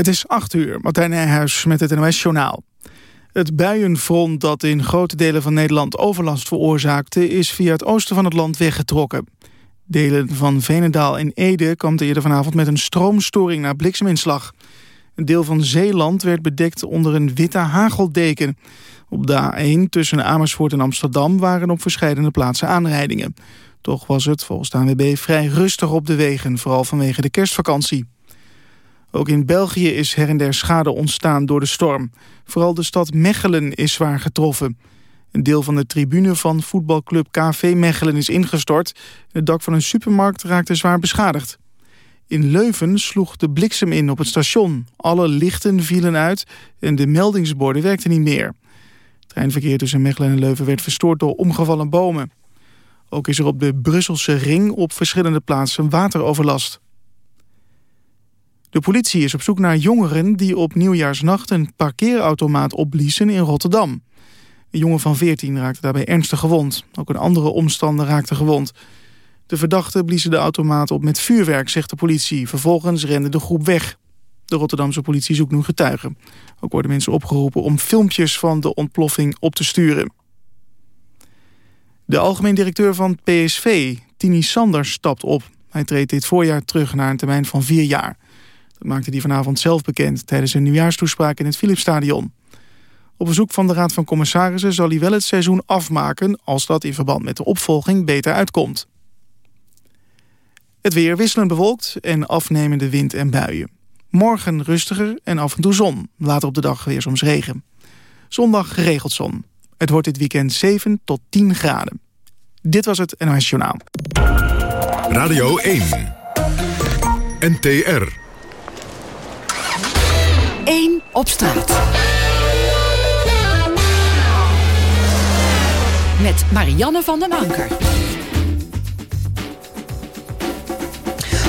Het is 8 uur, Martijn Nijhuis met het NOS-journaal. Het buienfront dat in grote delen van Nederland overlast veroorzaakte... is via het oosten van het land weggetrokken. Delen van Venendaal en Ede kwam eerder vanavond met een stroomstoring na blikseminslag. Een deel van Zeeland werd bedekt onder een witte hageldeken. Op de A1 tussen Amersfoort en Amsterdam waren op verschillende plaatsen aanrijdingen. Toch was het volgens de ANWB vrij rustig op de wegen, vooral vanwege de kerstvakantie. Ook in België is her en der schade ontstaan door de storm. Vooral de stad Mechelen is zwaar getroffen. Een deel van de tribune van voetbalclub KV Mechelen is ingestort. Het dak van een supermarkt raakte zwaar beschadigd. In Leuven sloeg de bliksem in op het station. Alle lichten vielen uit en de meldingsborden werkten niet meer. Het treinverkeer tussen Mechelen en Leuven werd verstoord door omgevallen bomen. Ook is er op de Brusselse ring op verschillende plaatsen wateroverlast. De politie is op zoek naar jongeren die op nieuwjaarsnacht een parkeerautomaat opbliezen in Rotterdam. Een jongen van 14 raakte daarbij ernstig gewond. Ook een andere omstander raakte gewond. De verdachten bliezen de automaat op met vuurwerk, zegt de politie. Vervolgens rende de groep weg. De Rotterdamse politie zoekt nu getuigen. Ook worden mensen opgeroepen om filmpjes van de ontploffing op te sturen. De algemeen directeur van PSV, Tini Sanders, stapt op. Hij treedt dit voorjaar terug naar een termijn van vier jaar. Maakte hij vanavond zelf bekend tijdens een nieuwjaarstoespraak in het Philipsstadion. Op verzoek van de Raad van Commissarissen zal hij wel het seizoen afmaken... als dat in verband met de opvolging beter uitkomt. Het weer wisselend bewolkt en afnemende wind en buien. Morgen rustiger en af en toe zon. Later op de dag weer soms regen. Zondag geregeld zon. Het wordt dit weekend 7 tot 10 graden. Dit was het NOS Journaal. Radio 1. NTR. 1 op straat. Met Marianne van den Anker.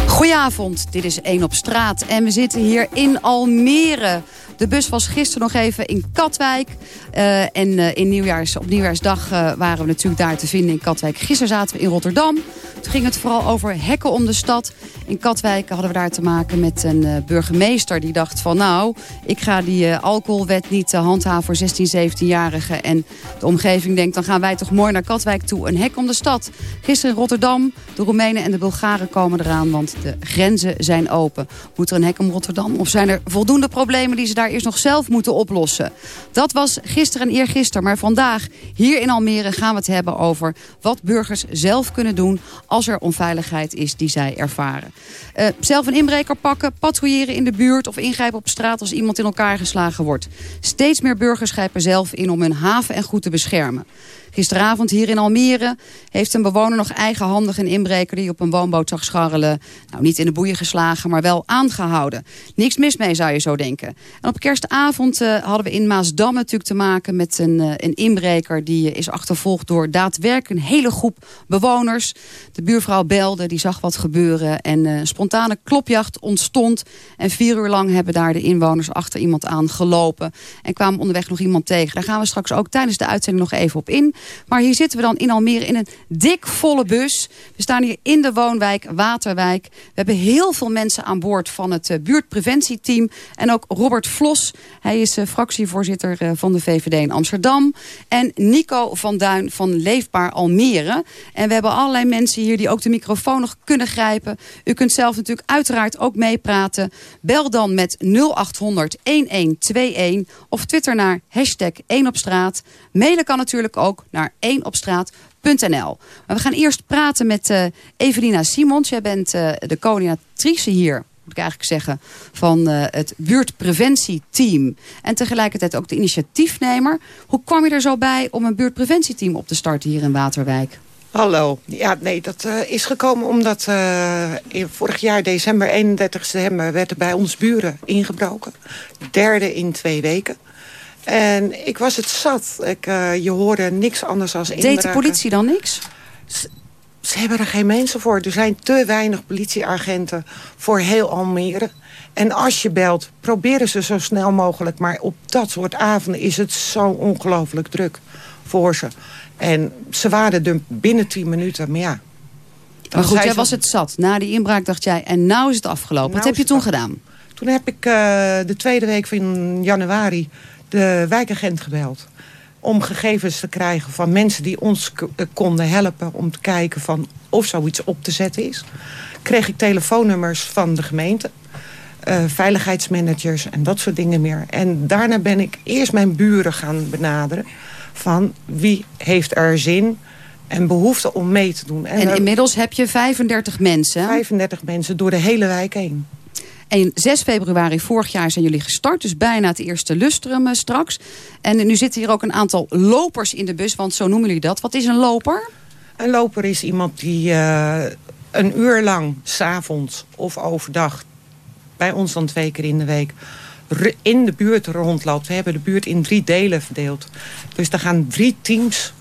Goedenavond, dit is 1 op straat en we zitten hier in Almere. De bus was gisteren nog even in Katwijk. Uh, en uh, in nieuwjaars, op nieuwjaarsdag uh, waren we natuurlijk daar te vinden in Katwijk. Gisteren zaten we in Rotterdam. Toen ging het vooral over hekken om de stad. In Katwijk hadden we daar te maken met een burgemeester die dacht van... nou, ik ga die alcoholwet niet handhaven voor 16, 17-jarigen. En de omgeving denkt, dan gaan wij toch mooi naar Katwijk toe. Een hek om de stad. Gisteren in Rotterdam, de Roemenen en de Bulgaren komen eraan... want de grenzen zijn open. Moet er een hek om Rotterdam? Of zijn er voldoende problemen die ze daar eerst nog zelf moeten oplossen? Dat was gisteren en eergisteren. Maar vandaag hier in Almere gaan we het hebben over wat burgers zelf kunnen doen als er onveiligheid is die zij ervaren. Uh, zelf een inbreker pakken, patrouilleren in de buurt of ingrijpen op straat als iemand in elkaar geslagen wordt. Steeds meer burgers grijpen zelf in om hun haven en goed te beschermen. Gisteravond hier in Almere heeft een bewoner nog eigenhandig een inbreker die op een woonboot zag scharrelen. Nou, niet in de boeien geslagen, maar wel aangehouden. Niks mis mee zou je zo denken. En op kerstavond uh, hadden we in Maasdam natuurlijk te maken met een, uh, een inbreker die uh, is achtervolgd door daadwerkelijk een hele groep bewoners. De buurvrouw belde, die zag wat gebeuren en een spontane klopjacht ontstond. En vier uur lang hebben daar de inwoners achter iemand aan gelopen en kwamen onderweg nog iemand tegen. Daar gaan we straks ook tijdens de uitzending nog even op in. Maar hier zitten we dan in Almere in een dik volle bus. We staan hier in de woonwijk Waterwijk. We hebben heel veel mensen aan boord van het uh, buurtpreventieteam. En ook Robert Vlos. Hij is uh, fractievoorzitter uh, van de VVD in Amsterdam. En Nico van Duin van Leefbaar Almere. En we hebben allerlei mensen hier die ook de microfoon nog kunnen grijpen. U kunt zelf natuurlijk uiteraard ook meepraten. Bel dan met 0800 1121 of twitter naar hashtag 1 op straat. Mailen kan natuurlijk ook naar 1opstraat.nl. Maar we gaan eerst praten met uh, Evelina Simons. Jij bent uh, de coördinatrice hier, moet ik eigenlijk zeggen, van uh, het buurtpreventieteam. En tegelijkertijd ook de initiatiefnemer. Hoe kwam je er zo bij om een buurtpreventieteam op te starten hier in Waterwijk? Hallo. Ja, nee, dat is gekomen omdat in vorig jaar december, 31 december... werd er bij ons buren ingebroken. Derde in twee weken. En ik was het zat. Ik, uh, je hoorde niks anders als inbraken. Deed de politie dan niks? Ze, ze, hebben er geen mensen voor. Er zijn te weinig politieagenten voor heel Almere. En als je belt, proberen ze zo snel mogelijk. Maar op dat soort avonden is het zo ongelooflijk druk voor ze. En ze waren er binnen 10 minuten, maar ja. Maar goed, jij was het zat. Na die inbraak dacht jij, en nou is het afgelopen. Nou Wat heb je toen gedaan? Toen heb ik de tweede week van januari de wijkagent gebeld om gegevens te krijgen van mensen die ons konden helpen... om te kijken van of zoiets op te zetten is. Kreeg ik telefoonnummers van de gemeente. Uh, veiligheidsmanagers en dat soort dingen meer. En daarna ben ik eerst mijn buren gaan benaderen. Van wie heeft er zin en behoefte om mee te doen. En, en inmiddels heb je 35 mensen? 35 mensen door de hele wijk heen. En 6 februari vorig jaar zijn jullie gestart. Dus bijna het eerste lustrum straks. En nu zitten hier ook een aantal lopers in de bus. Want zo noemen jullie dat. Wat is een loper? Een loper is iemand die uh, een uur lang, s'avonds of overdag... bij ons dan twee keer in de week in de buurt rondloopt. We hebben de buurt in drie delen verdeeld. Dus er gaan drie teams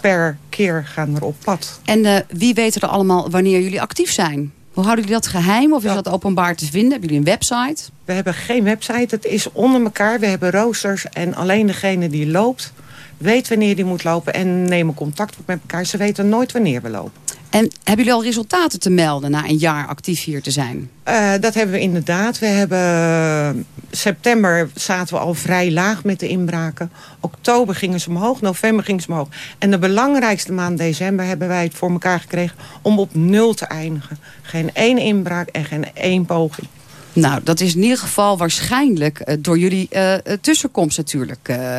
per keer gaan er op pad. En uh, wie weet er allemaal wanneer jullie actief zijn? Hoe houden jullie dat geheim of is dat openbaar te vinden? Hebben jullie een website? We hebben geen website. Het is onder elkaar. We hebben roosters en alleen degene die loopt weet wanneer die moet lopen en nemen contact met elkaar. Ze weten nooit wanneer we lopen. En hebben jullie al resultaten te melden na een jaar actief hier te zijn? Uh, dat hebben we inderdaad. We hebben september zaten we al vrij laag met de inbraken. Oktober gingen ze omhoog, november gingen ze omhoog. En de belangrijkste maand december hebben wij het voor elkaar gekregen om op nul te eindigen. Geen één inbraak en geen één poging. Nou, dat is in ieder geval waarschijnlijk uh, door jullie uh, tussenkomst natuurlijk uh,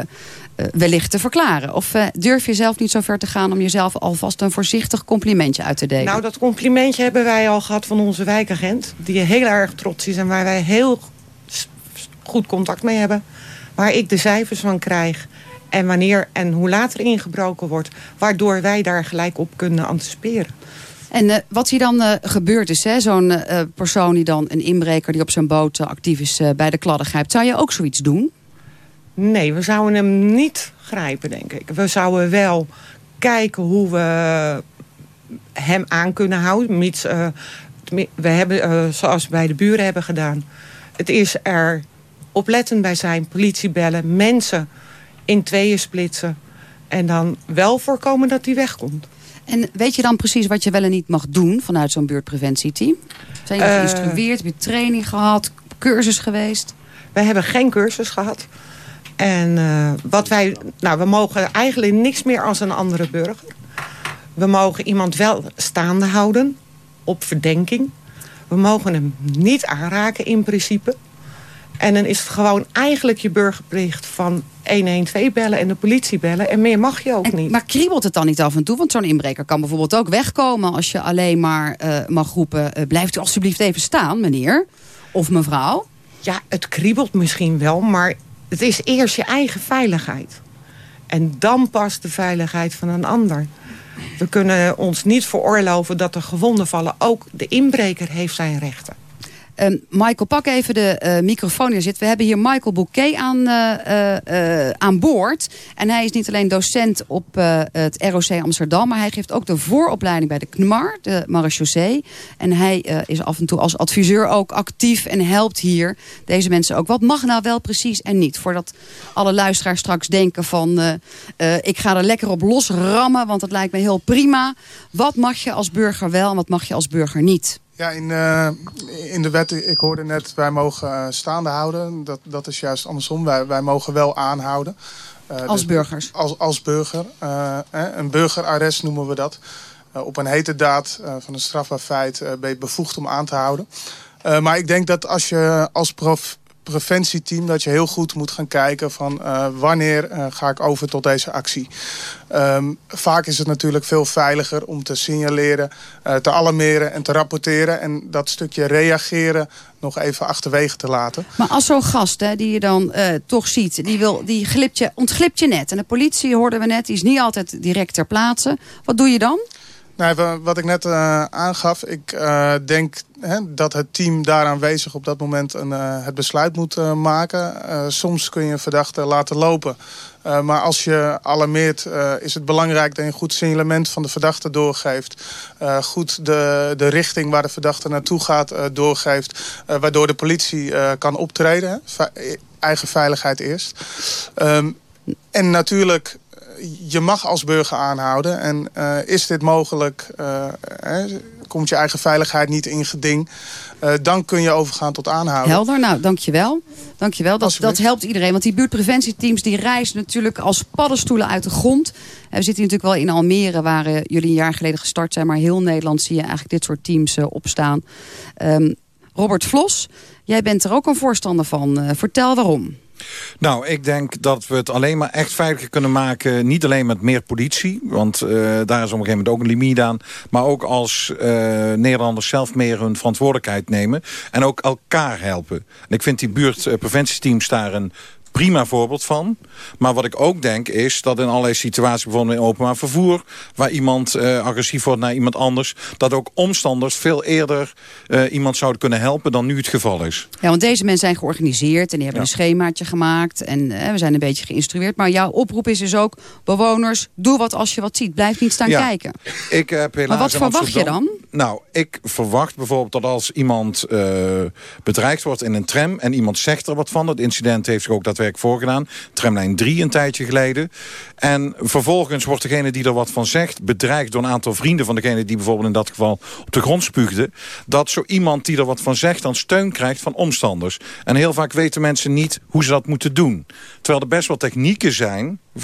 wellicht te verklaren. Of durf je zelf niet zo ver te gaan om jezelf alvast een voorzichtig complimentje uit te delen? Nou, dat complimentje hebben wij al gehad van onze wijkagent. Die heel erg trots is en waar wij heel goed contact mee hebben. Waar ik de cijfers van krijg. En wanneer en hoe later ingebroken wordt. Waardoor wij daar gelijk op kunnen anticiperen. En uh, wat hier dan uh, gebeurd is, zo'n uh, persoon die dan, een inbreker die op zijn boot actief is bij de kladden grijpt. Zou je ook zoiets doen? Nee, we zouden hem niet grijpen, denk ik. We zouden wel kijken hoe we hem aan kunnen houden. Mits, we hebben, zoals we bij de buren hebben gedaan. Het is er oplettend bij zijn, politie bellen, mensen in tweeën splitsen. En dan wel voorkomen dat hij wegkomt. En weet je dan precies wat je wel en niet mag doen vanuit zo'n buurtpreventieteam? Zijn jullie uh, geïnstrueerd? Heb je training gehad? Cursus geweest? Wij hebben geen cursus gehad. En uh, wat wij, nou, we mogen eigenlijk niks meer als een andere burger. We mogen iemand wel staande houden op verdenking. We mogen hem niet aanraken in principe. En dan is het gewoon eigenlijk je burgerplicht van 112 bellen en de politie bellen. En meer mag je ook en, niet. Maar kriebelt het dan niet af en toe? Want zo'n inbreker kan bijvoorbeeld ook wegkomen... als je alleen maar uh, mag roepen... Uh, blijft u alsjeblieft even staan, meneer of mevrouw? Ja, het kriebelt misschien wel, maar het is eerst je eigen veiligheid. En dan pas de veiligheid van een ander. We kunnen ons niet veroorloven dat er gewonden vallen. Ook de inbreker heeft zijn rechten. Uh, Michael, pak even de uh, microfoon hier zit. We hebben hier Michael Bouquet aan, uh, aan boord. En hij is niet alleen docent op het ROC Amsterdam... maar hij geeft ook de vooropleiding bij de KNMAR, de marechaussee. En hij is af en toe als adviseur ook actief en helpt hier deze mensen ook. Wat mag nou wel precies en niet? Voordat alle luisteraars straks denken van... ik ga er lekker op losrammen, want dat lijkt me heel prima. Wat mag je als burger wel en wat mag je als burger niet? Ja, in, uh, in de wet, ik hoorde net, wij mogen uh, staande houden. Dat, dat is juist andersom. Wij, wij mogen wel aanhouden. Uh, als dus burgers? Als, als burger. een burgerarrest noemen we dat. op een hete daad van een strafbaar feit ben je bevoegd om aan te houden. maar ik denk dat als je als prof, preventieteam dat je heel goed moet gaan kijken van uh, wanneer uh, ga ik over tot deze actie. Um, vaak is het natuurlijk veel veiliger om te signaleren, uh, te alarmeren en te rapporteren. En dat stukje reageren nog even achterwege te laten. Maar als zo'n gast hè, die je dan toch ziet, die, wil, die glipt je, ontglipt je net. En de politie, hoorden we net, die is niet altijd direct ter plaatse. Wat doe je dan? Nou, wat ik net uh, aangaf, ik uh, denk hè, dat het team daar aanwezig op dat moment een, uh, het besluit moet maken. soms kun je een verdachte laten lopen. maar als je alarmeert, is het belangrijk dat je een goed signalement van de verdachte doorgeeft. goed de, de richting waar de verdachte naartoe gaat doorgeeft. waardoor de politie kan optreden. eigen veiligheid eerst. Um, en natuurlijk je mag als burger aanhouden. En uh, is dit mogelijk, uh, komt je eigen veiligheid niet in geding. dan kun je overgaan tot aanhouden. Helder, nou dankjewel. Dankjewel. Dat, dat helpt iedereen. Want die buurtpreventieteams die reizen natuurlijk als paddenstoelen uit de grond. We zitten natuurlijk wel in Almere waar jullie een jaar geleden gestart zijn. Maar heel Nederland zie je eigenlijk dit soort teams opstaan. Um, Robert Vlos, jij bent er ook een voorstander van. vertel waarom. Nou, ik denk dat we het alleen maar echt veiliger kunnen maken. Niet alleen met meer politie, want uh, daar is op een gegeven moment ook een limiet aan. Maar ook als uh, Nederlanders zelf meer hun verantwoordelijkheid nemen. En ook elkaar helpen. En ik vind die buurtpreventieteams daar een prima voorbeeld van. Maar wat ik ook denk is dat in allerlei situaties... bijvoorbeeld in openbaar vervoer... waar iemand uh, agressief wordt naar iemand anders... dat ook omstanders veel eerder uh, iemand zouden kunnen helpen... dan nu het geval is. Ja, want deze mensen zijn georganiseerd... en die hebben een schemaatje gemaakt... en uh, we zijn een beetje geïnstrueerd. Maar jouw oproep is dus ook... bewoners, doe wat als je wat ziet. Blijf niet staan ja, kijken. Ik heb helaas maar wat verwacht je dan? Nou, ik verwacht bijvoorbeeld dat als iemand bedreigd wordt in een tram... en iemand zegt er wat van... het incident heeft zich ook dat werk voorgedaan. Tramlijn 3 een tijdje geleden. En vervolgens wordt degene die er wat van zegt... bedreigd door een aantal vrienden van degene die bijvoorbeeld in dat geval op de grond spuugde. Dat zo iemand die er wat van zegt dan steun krijgt van omstanders. En heel vaak weten mensen niet hoe ze dat moeten doen. Terwijl er best wel technieken zijn uh,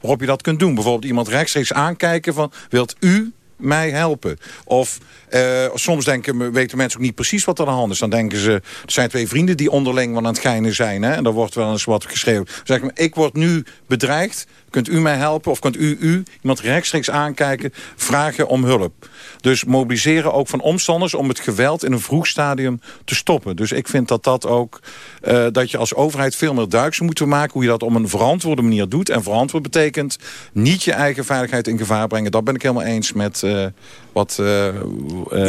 waarop je dat kunt doen. Bijvoorbeeld iemand rechtstreeks aankijken van... wilt u mij helpen? Of uh, soms denken, weten mensen ook niet precies wat er aan de hand is. Dan denken ze, er zijn twee vrienden die onderling wat aan het geinen zijn. Hè? En dan wordt wel eens wat geschreven. Zeg maar, ik word nu bedreigd. Kunt u mij helpen? Of kunt u, u iemand rechtstreeks aankijken, vragen om hulp? Dus mobiliseren ook van omstanders om het geweld in een vroeg stadium te stoppen. Dus ik vind dat dat ook, uh, dat je als overheid veel meer zou moeten maken... hoe je dat op een verantwoorde manier doet. En verantwoord betekent niet je eigen veiligheid in gevaar brengen. Dat ben ik helemaal eens met uh, wat... Uh,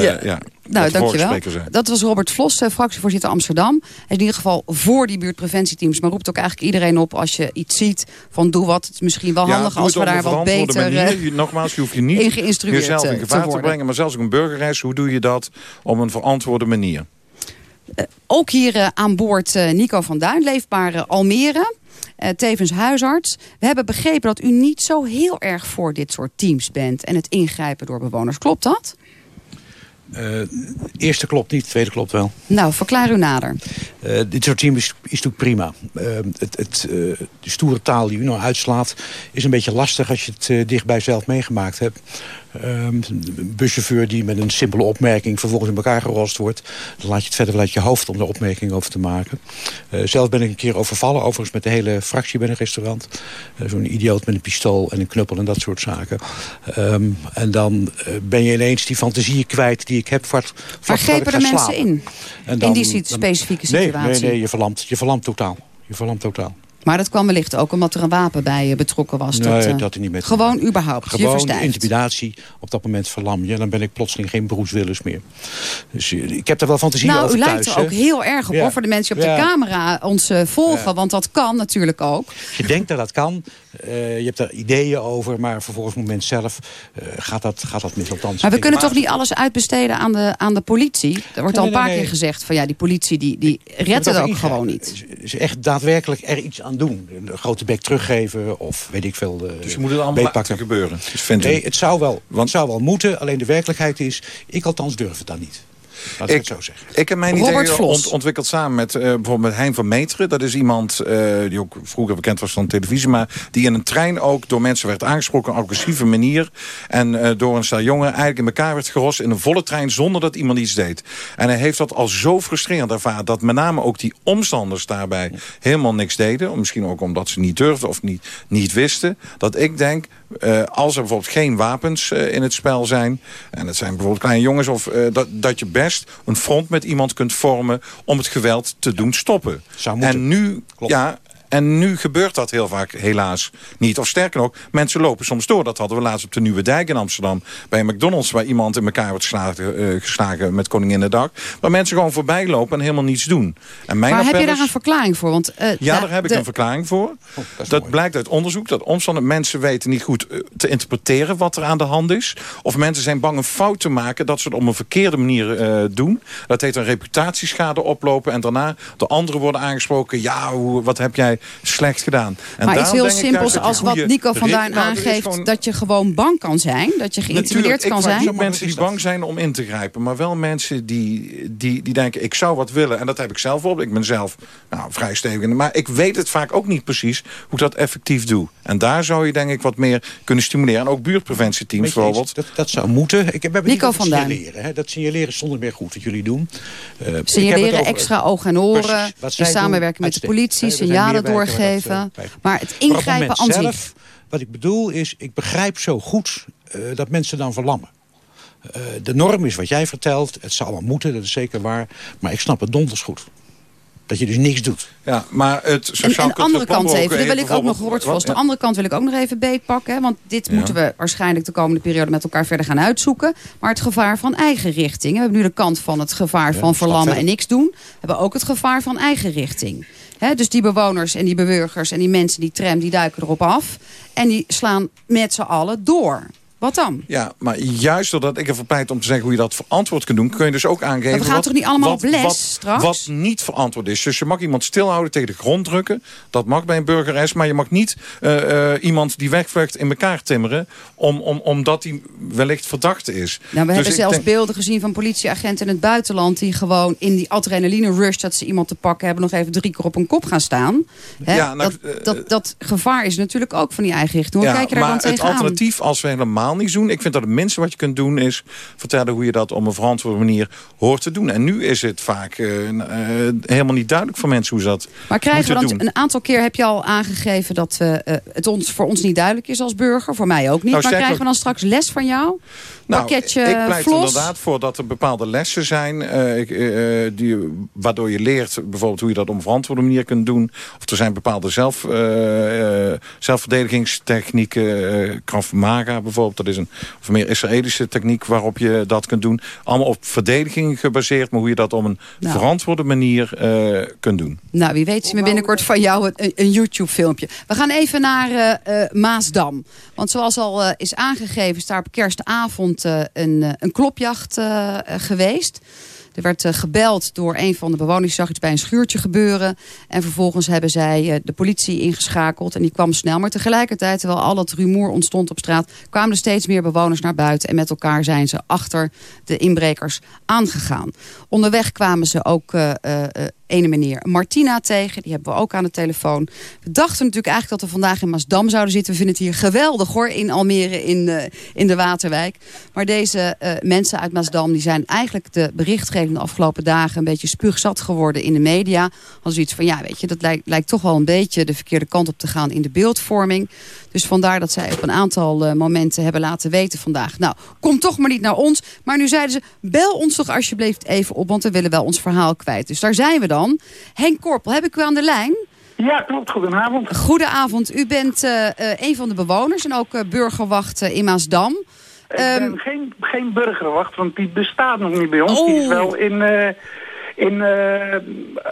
ja. ja. Nou, dankjewel. Dat was Robert Vlos, fractievoorzitter Amsterdam. Hij is in ieder geval voor die buurtpreventieteams. Maar roept ook eigenlijk iedereen op als je iets ziet van doe wat. Het is misschien wel handig als we daar wat beter manier. Nogmaals, je hoeft je niet in jezelf in gevaar te, te, brengen. Maar zelfs ook een burgerreis, hoe doe je dat op een verantwoorde manier? Uh, ook hier uh, aan boord uh, Nico van Duin, leefbare Almere. tevens huisarts. We hebben begrepen dat u niet zo heel erg voor dit soort teams bent... en het ingrijpen door bewoners. Klopt dat? Uh, eerste klopt niet, tweede klopt wel. Nou, verklaar u nader. Uh, dit soort team is, is natuurlijk prima. Uh, het, het, de stoere taal die u nou uitslaat... is een beetje lastig als je het dichtbij zelf meegemaakt hebt. Um, een buschauffeur die met een simpele opmerking vervolgens in elkaar gerost wordt. Dan laat je het verder uit je hoofd om er opmerking over te maken. Uh, zelf ben ik een keer overvallen, overigens met de hele fractie bij een restaurant. Uh, Zo'n idioot met een pistool en een knuppel en dat soort zaken. Um, en dan uh, ben je ineens die fantasieën kwijt die ik heb. Voor, Waar grepen de mensen in? En dan, in die specifieke situatie? Nee, nee, nee je, verlamt, je verlamt totaal. Je verlamt totaal. Maar dat kwam wellicht ook omdat er een wapen bij betrokken was. Nee, dat, uh, dat niet met Gewoon überhaupt, Gewoon intimidatie, op dat moment verlam je. Dan ben ik plotseling geen Bruce Willis meer. Dus ik heb er wel fantasie nou, over Nou, u lijkt er ook heel erg op, ja. hoor, voor de mensen op de camera ons uh, volgen. Ja. Want dat kan natuurlijk ook. Je denkt dat dat kan. Uh, je hebt er ideeën over, maar vervolgens het moment zelf gaat, dat, gaat dat mis. Althans, maar we kunnen toch niet alles uitbesteden aan de, aan de politie? Er wordt nee, al een paar nee, keer gezegd van ja, die politie die, die redt het ook gewoon niet. Dus echt daadwerkelijk er iets aan doen. Een grote bek teruggeven of weet ik veel. Uh, dus je moet het allemaal laten gebeuren. Dus nee, het zou, wel, Want... het zou wel moeten. Alleen de werkelijkheid is, ik althans durf het dan niet. Laat ik, ik, zo zeggen. Ik heb mijn idee ont, ontwikkeld samen met uh, bijvoorbeeld met Hein van Meteren. Dat is iemand uh, die ook vroeger bekend was van televisie. Maar die in een trein ook door mensen werd aangesproken op een agressieve manier. En uh, door een stel jongeren eigenlijk in elkaar werd gerost in een volle trein zonder dat iemand iets deed. En hij heeft dat al zo frustrerend ervaren. Dat met name ook die omstanders daarbij helemaal niks deden. Misschien ook omdat ze niet durfden of niet, niet wisten. Dat ik denk, uh, als er bijvoorbeeld geen wapens uh, in het spel zijn... en het zijn bijvoorbeeld kleine jongens... Of, uh, dat, dat je best een front met iemand kunt vormen... om het geweld te doen stoppen. En nu, Klopt. ja, en nu gebeurt dat heel vaak helaas niet. Of sterker nog, mensen lopen soms door. Dat hadden we laatst op de Nieuwe Dijk in Amsterdam. Bij McDonald's, waar iemand in elkaar wordt geslagen, uh, geslagen met Koninginnedag. Waar mensen gewoon voorbij lopen en helemaal niets doen. En mijn maar heb je daar een verklaring voor? Want, uh, ja, daar heb ik de... een verklaring voor. Oh, dat, dat blijkt uit onderzoek. Dat omstandig mensen weten niet goed uh, te interpreteren wat er aan de hand is. Of mensen zijn bang een fout te maken dat ze het op een verkeerde manier uh, doen. Dat heet een reputatieschade oplopen. En daarna door anderen worden aangesproken. Ja, hoe, wat heb jij slecht gedaan. En maar iets heel simpels als wat Nico van Duin nou, aangeeft... dat je gewoon bang kan zijn, dat je geïntimideerd kan zijn. Niet mensen die bang zijn om in te grijpen, maar wel mensen die, die, die denken... ik zou wat willen, en dat heb ik zelf op. Ik ben zelf nou, vrij stevig, maar ik weet het vaak ook niet precies... hoe ik dat effectief doe. En daar zou je denk ik wat meer kunnen stimuleren. En ook buurtpreventieteams bijvoorbeeld. Dat, dat zou moeten. Ik heb Nico van signaleren. Hè? Dat signaleren zonder meer goed wat jullie doen. Uh, signaleren, extra ogen en oren. In samenwerking met de politie, signalen doorgeven. Maar het ingrijpen aan zich. Wat ik bedoel is, ik begrijp zo goed uh, dat mensen dan verlammen. Uh, de norm is wat jij vertelt. Het zal allemaal moeten, dat is zeker waar. Maar ik snap het donders goed. Dat je dus niks doet. Ja, maar het sociaal en, en de andere kant even, daar wil ik ook nog woord De andere kant wil ik ook nog even beetpakken. Want dit moeten we waarschijnlijk de komende periode met elkaar verder gaan uitzoeken. Maar het gevaar van eigen richting. We hebben nu de kant van het gevaar van verlammen en niks doen. We hebben ook het gevaar van eigen richting. dus die bewoners en die beburgers en die mensen die tram, die duiken erop af. En die slaan met z'n allen door. Wat dan? Ja, maar juist doordat ik ervoor pleit om te zeggen hoe je dat verantwoord kunt doen... kun je dus ook aangeven... Maar we gaan wat, toch niet allemaal wat, op les wat, straks? Wat niet verantwoord is. Dus je mag iemand stilhouden, tegen de grond drukken. Dat mag bij een burgeres. Maar je mag niet uh, uh, iemand die wegvlucht in elkaar timmeren... Om, om, omdat hij wellicht verdachte is. Nou, we dus hebben zelfs beelden gezien van politieagenten in het buitenland... die gewoon in die adrenaline rush dat ze iemand te pakken hebben... nog even drie keer op een kop gaan staan. Hè? Ja, nou, dat, uh, dat, dat, gevaar is natuurlijk ook van die eigen richting. Hoe ja, kijk je daar dan tegenaan? het alternatief als we helemaal niet doen. Ik vind dat het minste wat je kunt doen is vertellen hoe je dat op een verantwoorde manier hoort te doen. En nu is het vaak uh, uh, helemaal niet duidelijk voor mensen hoe ze dat Maar krijgen we dan, een aantal keer heb je al aangegeven dat uh, het ons, voor ons niet duidelijk is als burger. Voor mij ook niet. Nou, maar krijgen we dan straks les van jou? Nou, Pakketje, ik pleit inderdaad voor dat er bepaalde lessen zijn... Ik, die, waardoor je leert bijvoorbeeld hoe je dat op een verantwoorde manier kunt doen. Of er zijn bepaalde zelf, zelfverdedigingstechnieken, Krav Maga bijvoorbeeld. Dat is een of meer Israëlische techniek waarop je dat kunt doen. Allemaal op verdediging gebaseerd, maar hoe je dat op een nou. verantwoorde manier kunt doen. Nou, wie weet zien we binnenkort van jou een, een YouTube-filmpje. We gaan even naar Maasdam. Want zoals al is aangegeven, is daar op kerstavond een, een klopjacht geweest. Er werd uh, gebeld door een van de bewoners. zag iets bij een schuurtje gebeuren. En vervolgens hebben zij uh, de politie ingeschakeld. En die kwam snel. Maar tegelijkertijd, terwijl al het rumoer ontstond op straat... kwamen er steeds meer bewoners naar buiten. En met elkaar zijn ze achter de inbrekers aangegaan. Onderweg kwamen ze ook uh, ene meneer Martina tegen. Die hebben we ook aan de telefoon. We dachten natuurlijk eigenlijk dat we vandaag in Maasdam zouden zitten. We vinden het hier geweldig hoor, in Almere, in, uh, in de Waterwijk. Maar deze uh, mensen uit Maasdam die zijn eigenlijk de de afgelopen dagen... een beetje spuugzat geworden in de media. Als zoiets van, ja weet je, dat lijkt, lijkt toch wel een beetje de verkeerde kant op te gaan in de beeldvorming. Dus vandaar dat zij op een aantal uh, momenten hebben laten weten vandaag. Nou, kom toch maar niet naar ons. Maar nu zeiden ze, bel ons toch alsjeblieft even op, want we willen wel ons verhaal kwijt. Dus daar zijn we dan. Henk Korpel, heb ik u aan de lijn? Ja, klopt. Goedenavond. Goedenavond. U bent uh, een van de bewoners en ook burgerwacht in Maasdam. Ik um, ben geen, geen burgerwacht, want die bestaat nog niet bij ons. Oh. Die is oh. wel in... in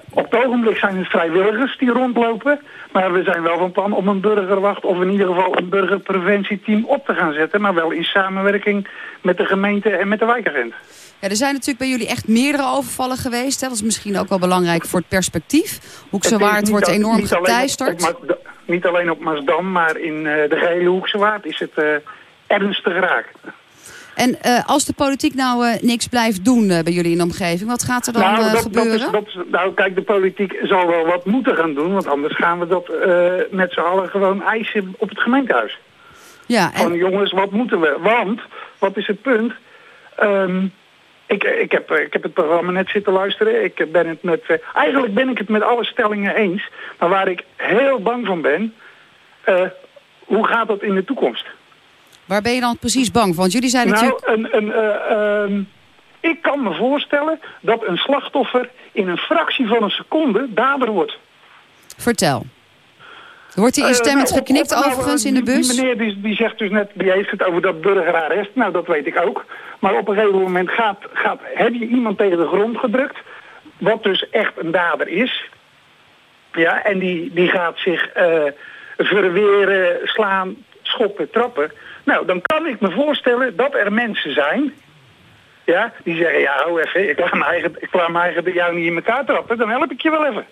op het ogenblik zijn het vrijwilligers die rondlopen. Maar we zijn wel van plan om een burgerwacht of in ieder geval een burgerpreventieteam op te gaan zetten. Maar wel in samenwerking met de gemeente en met de wijkagent. Ja, er zijn natuurlijk bij jullie echt meerdere overvallen geweest. Hè? Dat is misschien ook wel belangrijk voor het perspectief. Hoekse Waard wordt enorm geteisterd. Niet alleen op Maasdam, maar in uh, de gehele Hoekse Waard is het uh, ernstig raak. En uh, als de politiek nou uh, niks blijft doen uh, bij jullie in de omgeving, wat gaat er dan nou, dat, gebeuren? Dat is, dat, nou kijk, de politiek zal wel wat moeten gaan doen, want anders gaan we dat met z'n allen gewoon eisen op het gemeentehuis. Ja, en... Van jongens, wat moeten we? Want, wat is het punt? Um, ik, ik, heb, ik heb het programma net zitten luisteren. Ik ben het met, eigenlijk ben ik het met alle stellingen eens. Maar waar ik heel bang van ben, hoe gaat dat in de toekomst? Waar ben je dan precies bang van? Want jullie zijn nou, natuurlijk... Een, een, uh, ik kan me voorstellen dat een slachtoffer in een fractie van een seconde dader wordt. Vertel. Wordt hij instemmend uh, nou, op, op, overigens in de bus? Die meneer die, die zegt dus net, die heeft het over dat burgerarrest. Nou, dat weet ik ook. Maar op een gegeven moment gaat, gaat, heb je iemand tegen de grond gedrukt. Wat dus echt een dader is. Ja, en die, die gaat zich uh, verweren, slaan, schoppen, trappen. Nou, dan kan ik me voorstellen dat er mensen zijn... Ja, die zeggen, ja, hou even, ik laat mijn eigen, ik laat mijn eigen jou niet in elkaar trappen. Dan help ik je wel even.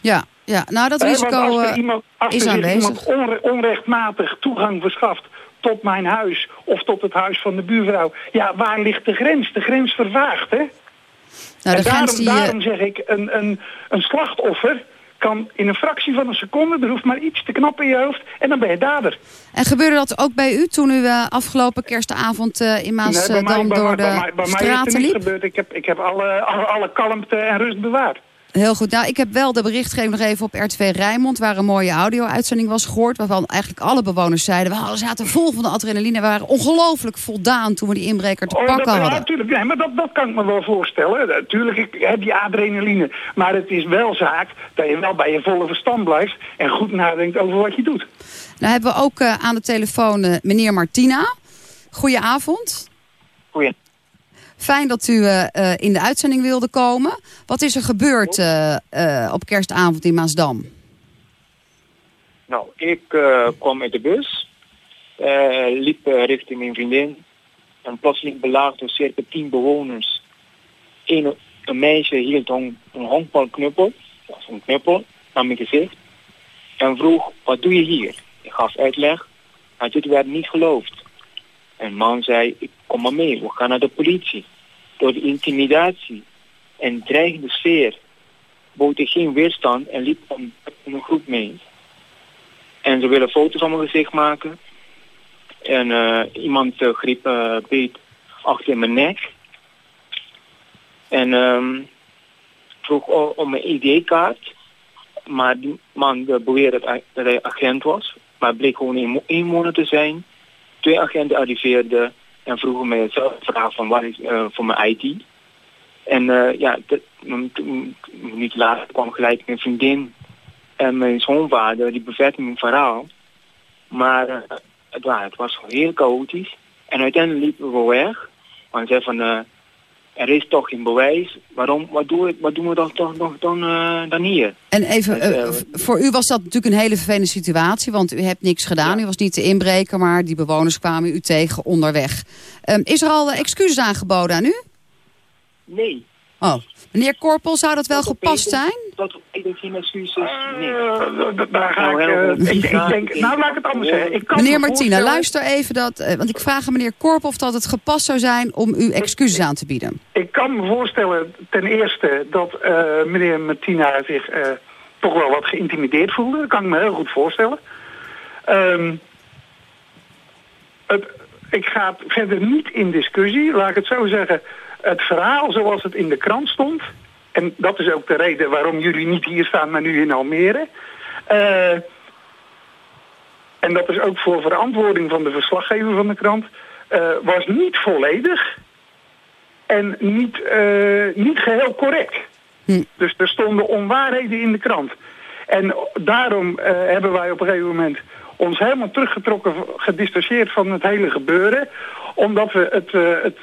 Ja, Ja, nou dat risico als er iemand, als is aanwezig. iemand onrechtmatig toegang verschaft tot mijn huis of tot het huis van de buurvrouw. Ja, waar ligt de grens? De grens vervaagt, hè? Nou, en daarom, die, daarom zeg ik, een, een, een slachtoffer kan in een fractie van een seconde, er hoeft maar iets te knappen in je hoofd en dan ben je dader. En gebeurde dat ook bij u toen u uh, afgelopen kerstavond uh, in Maasdam nee, door de bij mij, bij straten liep? Gebeurd. Ik heb, ik heb alle, alle, alle kalmte en rust bewaard. Heel goed. Nou, ik heb wel de berichtgeving nog even op RTV Rijnmond... waar een mooie audio-uitzending was gehoord... waarvan eigenlijk alle bewoners zeiden... we zaten vol van de adrenaline. We waren ongelooflijk voldaan toen we die inbreker te oh, pakken hadden. Ja, natuurlijk. Nee, maar dat, dat kan ik me wel voorstellen. Natuurlijk, ik heb die adrenaline. Maar het is wel zaak dat je wel bij je volle verstand blijft... en goed nadenkt over wat je doet. Nou hebben we ook uh, aan de telefoon uh, meneer Martina. Goedenavond. Goeie. Fijn dat u uh, in de uitzending wilde komen. Wat is er gebeurd uh, uh, op kerstavond in Maasdam? Nou, ik kwam uit de bus. liep richting mijn vriendin. En plotseling belaagd door circa tien bewoners. Een, een meisje hield een, een honkbalknuppel. Dat is een knuppel aan mijn gezicht. En vroeg, wat doe je hier? Ik gaf uitleg. Maar dit werd niet geloofd. En man zei, kom maar mee, we gaan naar de politie. Door de intimidatie en dreigende sfeer bood ik geen weerstand en liep om een groep mee. En ze willen foto's van mijn gezicht maken. En uh, iemand uh, griep uh, beet achter mijn nek. En um, vroeg om mijn ID-kaart. Maar die man beweerde dat hij agent was. Maar bleek gewoon een inwoner te zijn. Twee agenten arriveerden en vroegen mij hetzelfde vraag van wat is uh, voor mijn ID. En uh, ja, een minuut later kwam gelijk mijn vriendin en mijn schoonvader, die bevestigde mijn verhaal. Maar uh, het, het was heel chaotisch. En uiteindelijk liepen we weg. Want zei van, er is toch geen bewijs. Waarom, wat, doen wat doen we dan, toch nog dan, uh, dan hier? En even, uh, voor u was dat natuurlijk een hele vervelende situatie, want u hebt niks gedaan. U was niet te inbreken, maar die bewoners kwamen u tegen onderweg. Um, is er al excuses aangeboden aan u? Nee. Oh, meneer Korpel, zou dat wel gepast zijn? Dat ik geen excuses, nee. daar ga ik, uh, ik, ik, denk, nou laat ik het anders zeggen. Ik kan meneer Martina, luister even dat, uh, want ik vraag aan meneer Korpel of dat het gepast zou zijn om u excuses aan te bieden. Ik kan me voorstellen ten eerste dat uh, meneer Martina zich toch wel wat geïntimideerd voelde. Dat kan ik me heel goed voorstellen. Um, het, ik ga verder niet in discussie, laat ik het zo zeggen het verhaal zoals het in de krant stond... en dat is ook de reden waarom jullie niet hier staan, maar nu in Almere... Uh, en dat is ook voor verantwoording van de verslaggever van de krant... Uh, was niet volledig en niet, uh, niet geheel correct. Hm. Dus er stonden onwaarheden in de krant. En daarom hebben wij op een gegeven moment ons helemaal teruggetrokken, gedistanceerd van het hele gebeuren. Omdat we het, het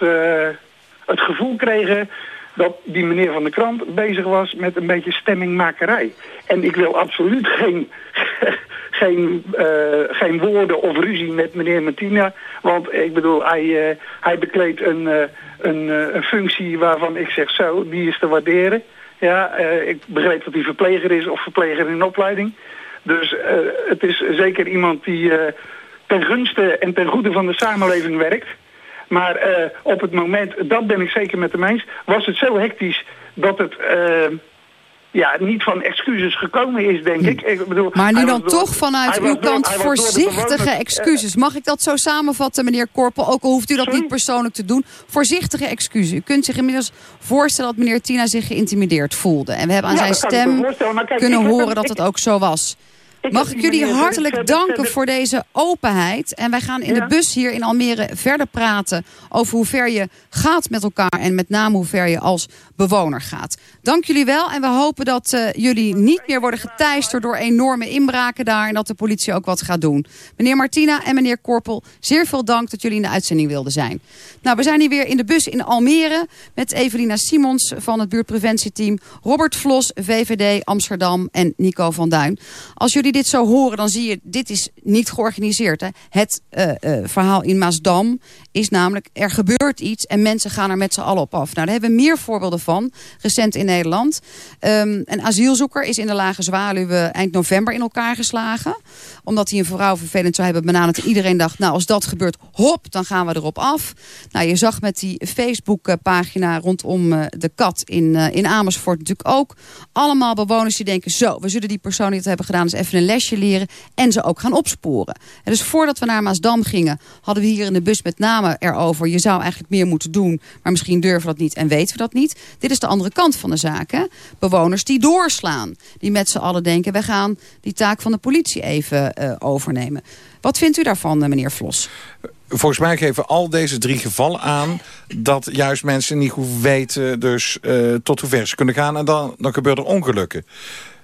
het gevoel kregen dat die meneer van de krant bezig was met een beetje stemmingmakerij. En ik wil absoluut geen, geen, uh, geen woorden of ruzie met meneer Martina. Want ik bedoel, hij, uh, hij bekleedt een, uh, een, een, functie waarvan ik zeg zo, die is te waarderen. Ja, ik begreep dat hij verpleger is of verpleger in opleiding. Dus het is zeker iemand die ten gunste en ten goede van de samenleving werkt. Maar uh, op het moment, dat ben ik zeker met hem eens, was het zo hectisch dat het... Uh, ja, niet van excuses gekomen is, denk ik. ik bedoel, maar nu dan toch vanuit uw kant voorzichtige excuses. Mag ik dat zo samenvatten, meneer Korpel? Ook al hoeft u dat niet persoonlijk te doen. Voorzichtige excuses. U kunt zich inmiddels voorstellen dat meneer Tina zich geïntimideerd voelde. En we hebben aan zijn stem kunnen horen dat het ook zo was. Mag ik jullie hartelijk danken voor deze openheid. En wij gaan in de bus hier in Almere verder praten over hoe ver je gaat met elkaar. En met name hoe ver je als bewoner gaat. Dank jullie wel en we hopen dat uh, jullie niet meer worden geteisterd door enorme inbraken daar. En dat de politie ook wat gaat doen. Meneer Martina en meneer Korpel, zeer veel dank dat jullie in de uitzending wilden zijn. Nou, we zijn hier weer in de bus in Almere met Evelina Simons van het buurtpreventieteam. Robert Vlos, VVD Amsterdam en Nico van Duin. Als jullie dit zo horen, dan zie je, dit is niet georganiseerd. Hè? Het verhaal in Maasdam is namelijk, er gebeurt iets en mensen gaan er met z'n allen op af. Nou, daar hebben we meer voorbeelden van, recent in Nederland. Um, een asielzoeker is in de Lage Zwaluwe eind november in elkaar geslagen. Omdat hij een vrouw vervelend zou hebben benaderd. En iedereen dacht, nou als dat gebeurt, hop, dan gaan we erop af. Nou, je zag met die Facebook-pagina rondom uh, de kat in, in Amersfoort natuurlijk ook. Allemaal bewoners die denken, zo, we zullen die persoon die het hebben gedaan eens even lesje leren. En ze ook gaan opsporen. En dus voordat we naar Maasdam gingen, hadden we hier in de bus met name erover. Je zou eigenlijk meer moeten doen, maar misschien durven we dat niet en weten we dat niet. Dit is de andere kant van de zaak. Bewoners die doorslaan. Die met z'n allen denken, we gaan die taak van de politie even uh, overnemen. Wat vindt u daarvan, meneer Vlos? Volgens mij geven al deze drie gevallen aan... dat juist mensen niet goed weten dus, uh, tot hoe ver ze kunnen gaan... en dan, dan gebeuren er ongelukken.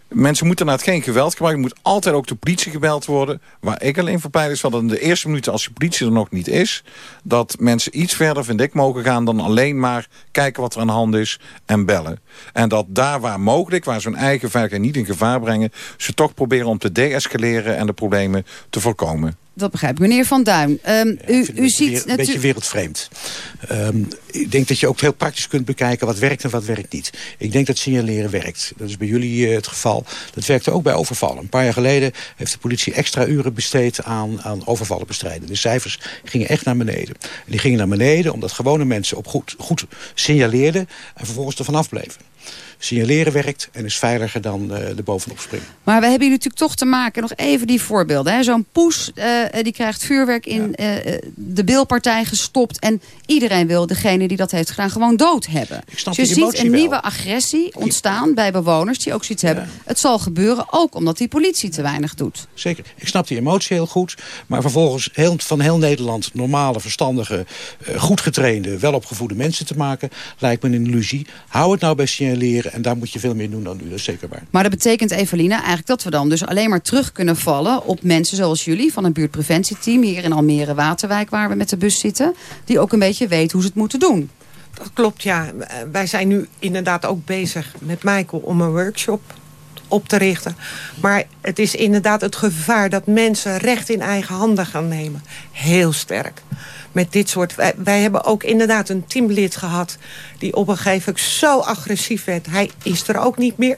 Mensen moeten naar het geen geweld gebruiken. Er moet altijd ook de politie gebeld worden. Waar ik alleen voor pleit is dat in de eerste minuten als de politie er nog niet is... dat mensen iets verder, vind ik, mogen gaan dan alleen maar kijken wat er aan de hand is en bellen. En dat daar waar mogelijk, waar ze hun eigen veiligheid niet in gevaar brengen... ze toch proberen om te deescaleren en de problemen te voorkomen dat begrijp ik. Meneer Van Duin, um, u, u ziet... Een beetje wereldvreemd. Um, ik denk dat je ook heel praktisch kunt bekijken wat werkt en wat werkt niet. Ik denk dat signaleren werkt. Dat is bij jullie uh, het geval. Dat werkte ook bij overvallen. Een paar jaar geleden heeft de politie extra uren besteed aan, aan overvallen bestrijden. De cijfers gingen echt naar beneden. En die gingen naar beneden omdat gewone mensen op goed, goed signaleerden... en vervolgens er vanaf bleven signaleren werkt en is veiliger dan uh, er bovenop springen. Maar we hebben hier natuurlijk toch te maken, nog even die voorbeelden. Zo'n poes uh, die krijgt vuurwerk in ja. uh, de bilpartij gestopt. En iedereen wil degene die dat heeft gedaan gewoon dood hebben. Dus je ziet een nieuwe agressie ontstaan bij bewoners die ook zoiets ja. hebben. Het zal gebeuren ook omdat die politie te weinig doet. Zeker. Ik snap die emotie heel goed. Maar vervolgens heel, van heel Nederland normale, verstandige, goed getrainde, welopgevoede mensen te maken... lijkt me een illusie. Hou het nou bij signaleren en daar moet je veel meer doen dan nu, dat is zeker waar. Maar dat betekent, Evelina, eigenlijk dat we dan dus alleen maar terug kunnen vallen... op mensen zoals jullie van een buurtpreventieteam... hier in Almere Waterwijk, waar we met de bus zitten... die ook een beetje weten hoe ze het moeten doen. Dat klopt, ja. Wij zijn nu inderdaad ook bezig met Michael om een workshop op te richten. Maar het is inderdaad het gevaar dat mensen recht in eigen handen gaan nemen. Heel sterk met dit soort... Wij, wij, hebben ook inderdaad een teamlid gehad... die op een gegeven moment zo agressief werd. Hij is er ook niet meer.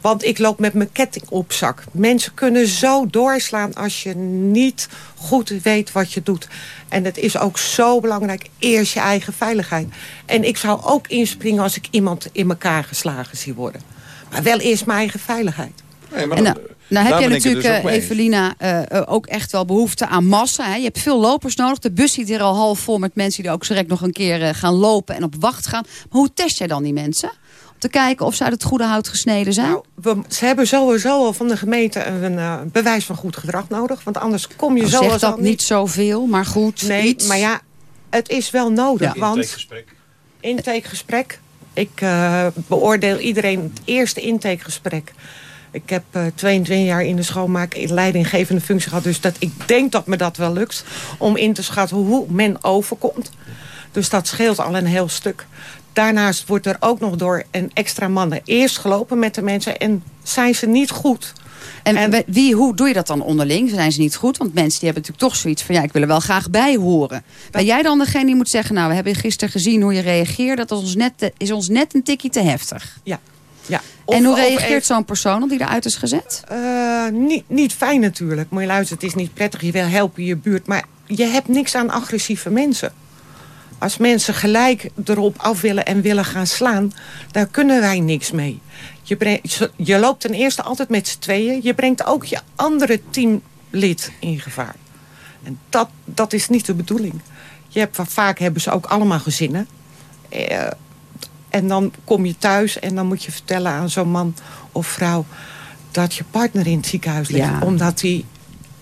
Want ik loop met mijn ketting op zak. Mensen kunnen zo doorslaan als je niet goed weet wat je doet. En het is ook zo belangrijk, eerst je eigen veiligheid. En ik zou ook inspringen als ik iemand in elkaar geslagen zie worden. Maar wel eerst mijn eigen veiligheid. Nee, maar dan, nou heb je natuurlijk, dus uh, Evelina, uh, ook echt wel behoefte aan massa. Hè? Je hebt veel lopers nodig. De bus zit hier al half vol met mensen die ook direct nog een keer uh, gaan lopen en op wacht gaan. Maar hoe test jij dan die mensen? Om te kijken of ze uit het goede hout gesneden zijn? Nou, we, ze hebben sowieso al van de gemeente een bewijs van goed gedrag nodig. Want anders kom je nou, zo... Zegt dat niet, niet zoveel, maar goed. Nee, iets. maar ja, het is wel nodig. Ja. Want Intakegesprek. Intakegesprek. Ik beoordeel iedereen het eerste intakegesprek ik heb uh, 22 jaar in de schoonmaak in leidinggevende functie gehad. Dus dat, ik denk dat me dat wel lukt. Om in te schatten hoe men overkomt. Dus dat scheelt al een heel stuk. Daarnaast wordt er ook nog door een extra mannen eerst gelopen met de mensen. En zijn ze niet goed. En, en wie, hoe doe je dat dan onderling? Zijn ze niet goed? Want mensen die hebben natuurlijk toch zoiets van... ja, ik wil er wel graag bij horen. Ben jij dan degene die moet zeggen... nou, we hebben gisteren gezien hoe je reageert... dat is ons net, is ons net een tikje te heftig. Ja, ja. Of, en hoe reageert zo'n persoon die eruit is gezet? Uh, niet, niet fijn natuurlijk. Maar je luistert, het is niet prettig. Je wil helpen je buurt. Maar je hebt niks aan agressieve mensen. Als mensen gelijk erop af willen en willen gaan slaan... daar kunnen wij niks mee. Je, brengt, je loopt ten eerste altijd met z'n tweeën. Je brengt ook je andere teamlid in gevaar. En dat, dat is niet de bedoeling. Je hebt, vaak hebben ze ook allemaal gezinnen. Uh, en dan kom je thuis en dan moet je vertellen aan zo'n man of vrouw... dat je partner in het ziekenhuis ligt. Ja. Omdat hij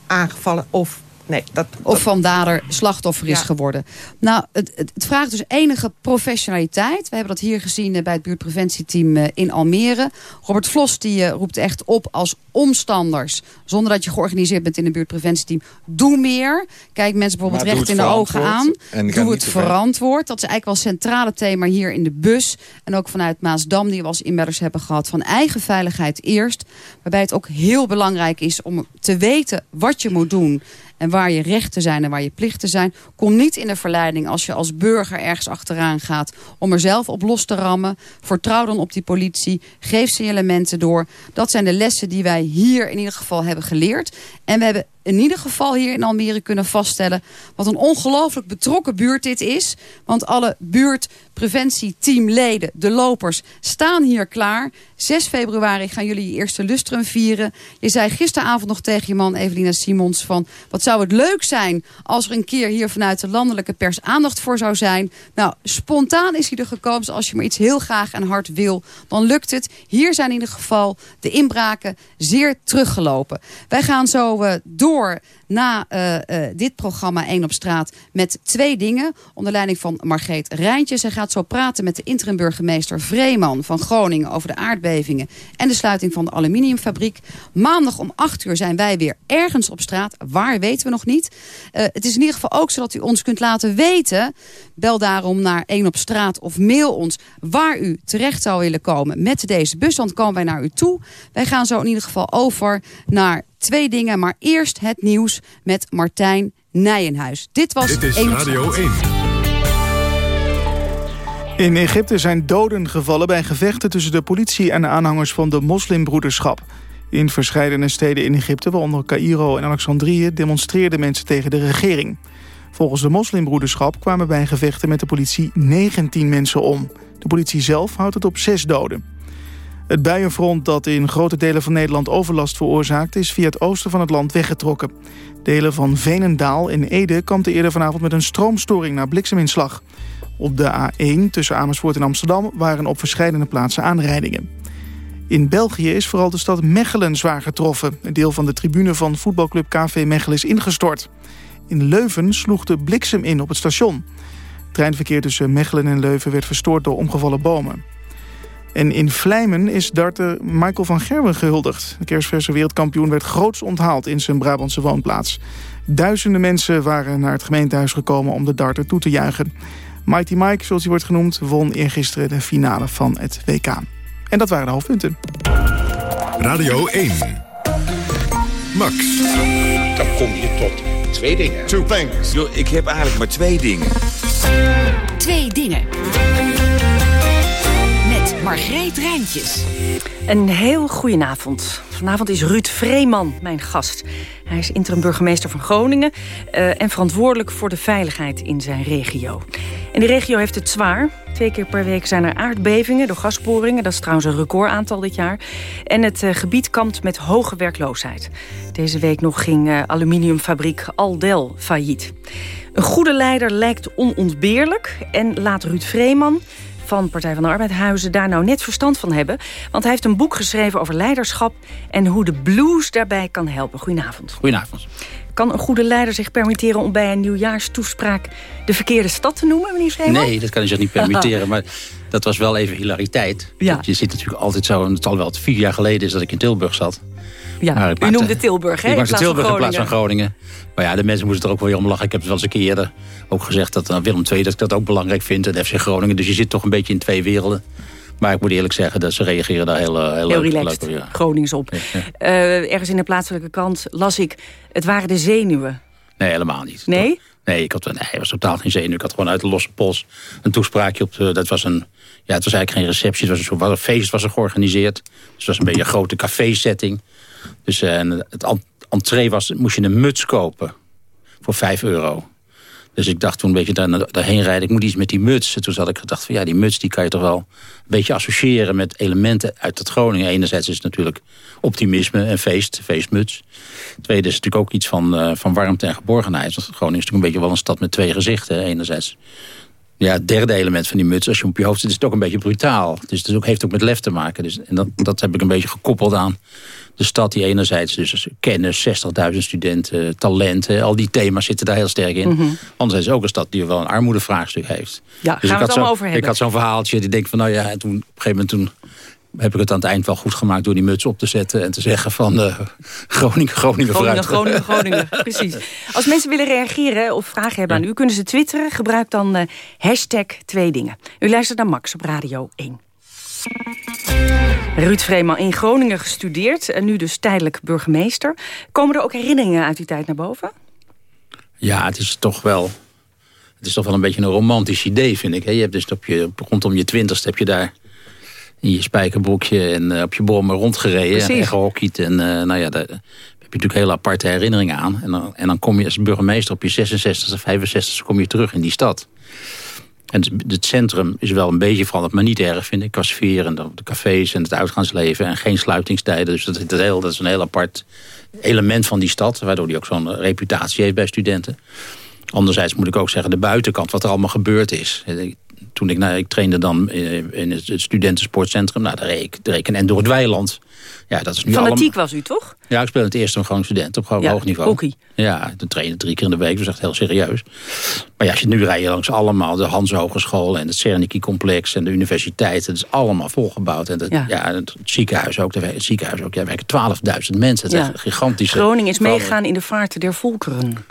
aangevallen of nee. Dat, of van dader slachtoffer is geworden. Nou, het, het, het, vraagt dus enige professionaliteit. We hebben dat hier gezien eh, bij het buurtpreventieteam eh, in Almere. Robert Vlos die roept echt op als omstanders... zonder dat je georganiseerd bent in een buurtpreventieteam... doe meer. Kijk mensen bijvoorbeeld recht in de ogen aan. Doe het verantwoord. Dat is eigenlijk wel een centrale thema hier in de bus. En ook vanuit Maasdam die we als inmelders hebben gehad... van eigen veiligheid eerst. Waarbij het ook heel belangrijk is om te weten wat je moet doen en waar je rechten zijn en waar je plichten zijn. Kom niet in de verleiding als je als burger ergens achteraan gaat... om er zelf op los te rammen. Vertrouw dan op die politie. Geef signalementen door. Dat zijn de lessen die wij hier in ieder geval hebben geleerd. En we hebben in ieder geval hier in Almere kunnen vaststellen... wat een ongelooflijk betrokken buurt dit is. Want alle buurtpreventieteamleden, de lopers, staan hier klaar. 6 februari gaan jullie je eerste lustrum vieren. Je zei gisteravond nog tegen je man Evelina Simons van... wat zou het leuk zijn als er een keer hier vanuit de landelijke pers aandacht voor zou zijn. Nou, spontaan is hij er gekomen. Dus als je maar iets heel graag en hard wil, dan lukt het. Hier zijn in ieder geval de inbraken zeer teruggelopen. Wij gaan zo uh, door na uh, uh, dit programma 1 op straat met twee dingen. Onder leiding van Margreet Rijntje. Zij gaat zo praten met de interim burgemeester Vreeman van Groningen over de aardbevingen en de sluiting van de aluminiumfabriek. Maandag om 8 uur zijn wij weer ergens op straat. Waar weten we nog niet. Uh, het is in ieder geval ook zodat u ons kunt laten weten. Bel daarom naar 1 op straat of mail ons waar u terecht zou willen komen met deze bus. Dan komen wij naar u toe. Wij gaan zo in ieder geval over naar twee dingen. Maar eerst het nieuws met Martijn Nijenhuis. Dit was Dit is Radio 1. In Egypte zijn doden gevallen bij gevechten tussen de politie en de aanhangers van de moslimbroederschap. In verschillende steden in Egypte, waaronder Cairo en Alexandrië, demonstreerden mensen tegen de regering. Volgens de moslimbroederschap kwamen bij gevechten met de politie 19 mensen om. De politie zelf houdt het op 6 doden. Het buienfront dat in grote delen van Nederland overlast veroorzaakt... is via het oosten van het land weggetrokken. Delen van Veenendaal in Ede kampten eerder vanavond met een stroomstoring na blikseminslag. Op de A1 tussen Amersfoort en Amsterdam waren op verschillende plaatsen aanrijdingen. In België is vooral de stad Mechelen zwaar getroffen. Een deel van de tribune van voetbalclub KV Mechelen is ingestort. In Leuven sloeg de bliksem in op het station. Het treinverkeer tussen Mechelen en Leuven werd verstoord door omgevallen bomen. En in Vlijmen is darter Michael van Gerwen gehuldigd. De kerstverse wereldkampioen werd groots onthaald in zijn Brabantse woonplaats. Duizenden mensen waren naar het gemeentehuis gekomen om de darter toe te juichen. Mighty Mike, zoals hij wordt genoemd, won eergisteren de finale van het WK. En dat waren de hoofdpunten. Radio 1. Max. Dan kom je tot twee dingen. Two things. Yo, ik heb eigenlijk maar twee dingen. Twee dingen. Margreet Rijntjes. Een heel goedenavond. Vanavond is Ruud Vreeman mijn gast. Hij is interim burgemeester van Groningen... Uh, en verantwoordelijk voor de veiligheid in zijn regio. En die regio heeft het zwaar. Twee keer per week zijn er aardbevingen door gasboringen. Dat is trouwens een recordaantal dit jaar. En het uh, gebied kampt met hoge werkloosheid. Deze week nog ging uh, aluminiumfabriek Aldel failliet. Een goede leider lijkt onontbeerlijk... en laat Ruud Vreeman van Partij van de Arbeid Huizen daar nou net verstand van hebben. Want hij heeft een boek geschreven over leiderschap... en hoe de blues daarbij kan helpen. Goedenavond. Goedenavond. Kan een goede leider zich permitteren om bij een nieuwjaarstoespraak... de verkeerde stad te noemen, meneer Vreeman? Nee, dat kan hij zich niet permitteren. maar dat was wel even hilariteit. Ja. Je zit natuurlijk altijd zo... en het al wel vier jaar geleden is dat ik in Tilburg zat... Ja, u noemde Tilburg, hè? Ik maakte Tilburg in plaats van Groningen. Maar ja, de mensen moesten er ook wel weer om lachen. Ik heb het wel eens een keer eerder ook gezegd dat uh, Willem II... dat ik dat ook belangrijk vind, en FC Groningen. Dus je zit toch een beetje in twee werelden. Maar ik moet eerlijk zeggen, dat ze reageren daar heel, uh, heel, heel leuk, relaxed, leuk, ja. Gronings op. Uh, ergens in de plaatselijke krant las ik... het waren de zenuwen. Nee, helemaal niet. Nee? Nee, ik had, nee, was totaal geen zenuw. Ik had gewoon uit de losse pols een toespraakje op. De, dat was een, ja, het was eigenlijk geen receptie. Het was een, soort, een feest was er georganiseerd. Dus het was een beetje een grote café-setting. Dus uh, het entree was, moest je een muts kopen voor 5 euro. Dus ik dacht toen een beetje daar, daarheen rijden, ik moet iets met die muts. En toen had ik gedacht van ja, die muts die kan je toch wel een beetje associëren met elementen uit het Groningen. Enerzijds is het natuurlijk optimisme en feest, feestmuts. Tweede is natuurlijk ook iets van, uh, van warmte en geborgenheid. Want Groningen is natuurlijk een beetje wel een stad met twee gezichten. Enerzijds Ja, het derde element van die muts, als je op je hoofd zit, is het ook een beetje brutaal. Dus het ook, heeft ook met lef te maken. Dus, en dat, dat heb ik een beetje gekoppeld aan de stad die enerzijds dus kennis, 60.000 studenten, talenten, al die thema's zitten daar heel sterk in. Mm Anderzijds ook een stad die wel een armoedevraagstuk heeft. Ja, dus gaan we het allemaal over hebben. Ik had zo'n verhaaltje, die denk van nou ja, en toen, op een gegeven moment toen heb ik het aan het eind wel goed gemaakt door die muts op te zetten... en te zeggen van uh, Groningen, Groningen vooruit. Groningen, Groningen, precies. Als mensen willen reageren of vragen hebben aan u... kunnen ze twitteren. Gebruik dan uh, hashtag twee dingen. U luistert naar Max op Radio 1. Ruud Vreeman in Groningen gestudeerd en nu dus tijdelijk burgemeester. Komen er ook herinneringen uit die tijd naar boven? Ja, het is toch wel, het is toch wel een beetje een romantisch idee, vind ik. Je hebt dus op je, rondom je twintigste heb je daar in je spijkerbroekje en uh, op je bommen rondgereden Precies. en gehockeyd. En uh, nou ja, daar heb je natuurlijk hele aparte herinneringen aan. En dan, en dan kom je als burgemeester op je 66e, 65e kom je terug in die stad. En het centrum is wel een beetje veranderd, maar niet erg vind ik. Qua en de, cafés en het uitgaansleven en geen sluitingstijden. Dus dat, dat, heel, dat is een heel apart element van die stad. Waardoor die ook zo'n reputatie heeft bij studenten. Anderzijds moet ik ook zeggen, de buitenkant, wat er allemaal gebeurd is toen ik, nou, ik trainde dan eh, in het studentensportcentrum. Nou, daar reed ik, en door het weiland. Ja, dat is nu Fanatiek was u, toch? Ja, ik speelde het eerste gewoon student op gewoon hoog niveau. Hockey. Ja, dan trainen drie keer in de week, dus echt heel serieus. Maar ja, als je nu rijdt langs allemaal de Hans Hogeschool... en het Cernicki-complex en de universiteit. Het is allemaal volgebouwd. En het, ja. het ziekenhuis ook. Het ziekenhuis ook. Ja, werken 12.000 mensen. Het is gigantisch. Groningen is meegegaan in de vaart der volkeren.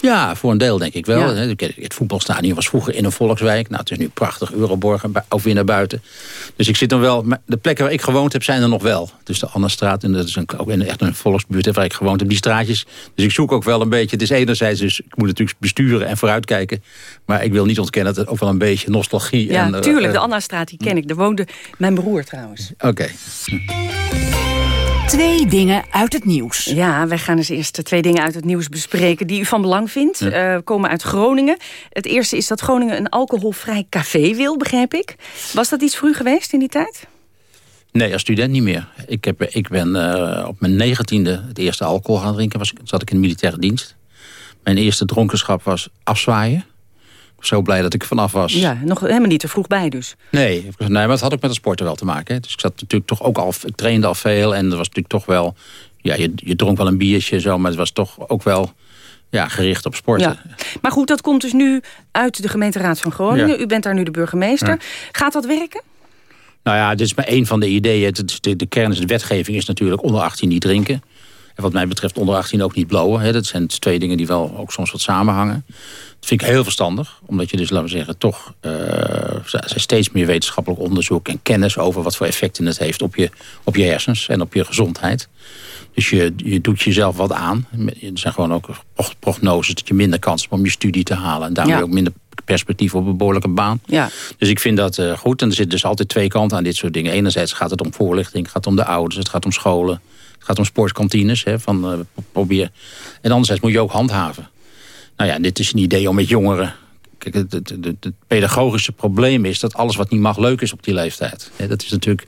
Ja, voor een deel denk ik wel. Het voetbalstadion was vroeger in een volkswijk. Nou, het is nu prachtig, Euroborg of weer naar buiten. Dus ik zit dan wel... De plekken waar ik gewoond heb, zijn er nog wel. Dus de Annestraat, en dat is een, ook echt een volksbuurt waar ik gewoond heb. Die straatjes. Dus ik zoek ook wel een beetje... Het is enerzijds dus... Ik moet natuurlijk besturen en vooruitkijken. Maar ik wil niet ontkennen dat het ook wel een beetje nostalgie... Ja, en, tuurlijk. Uh, de Annestraat, die ken ik. Daar woonde mijn broer trouwens. Oké. Twee dingen uit het nieuws. Ja, wij gaan dus eerst twee dingen uit het nieuws bespreken... die u van belang vindt. Ja. Uh, komen uit Groningen. Het eerste is dat Groningen een alcoholvrij café wil, begrijp ik. Was dat iets voor u geweest in die tijd? Nee, als student niet meer. Ik, heb, ik ben uh, op mijn negentiende het eerste alcohol gaan drinken. Was, zat ik in de militaire dienst. Mijn eerste dronkenschap was afzwaaien zo blij dat ik vanaf was. Ja, nog helemaal niet te vroeg bij dus. Nee, nee maar dat had ook met het sporten wel te maken. Hè. Dus ik zat natuurlijk toch ook al, ik trainde al veel en er was natuurlijk toch wel, ja, je, je dronk wel een biertje zo, maar het was toch ook wel ja, gericht op sporten. Ja. Maar goed, dat komt dus nu uit de gemeenteraad van Groningen. U bent daar nu de burgemeester. Gaat dat werken? Nou ja, dit is maar één van de ideeën. De, de kern is de wetgeving is natuurlijk onder 18 niet drinken. En wat mij betreft onder 18 ook niet blowen. Hè. Dat zijn twee dingen die wel ook soms wat samenhangen. Dat vind ik heel verstandig. Omdat je dus, laten we zeggen, toch... Uh, er zijn steeds meer wetenschappelijk onderzoek en kennis... over wat voor effecten het heeft op je, op je hersens en op je gezondheid. Dus je, je doet jezelf wat aan. Er zijn gewoon ook prognoses dat je minder kans hebt om je studie te halen. En daarmee ook minder perspectief op een behoorlijke baan. Ja. Dus ik vind dat uh, goed. En er zit dus altijd twee kanten aan dit soort dingen. Enerzijds gaat het om voorlichting, het gaat om de ouders, het gaat om scholen. Gaat om sportkantines. Hè, van, uh, probeer. En anderzijds moet je ook handhaven. Nou ja, dit is een idee om met jongeren... Kijk, het, het, het, pedagogische probleem is dat alles wat niet mag leuk is op die leeftijd. dat is natuurlijk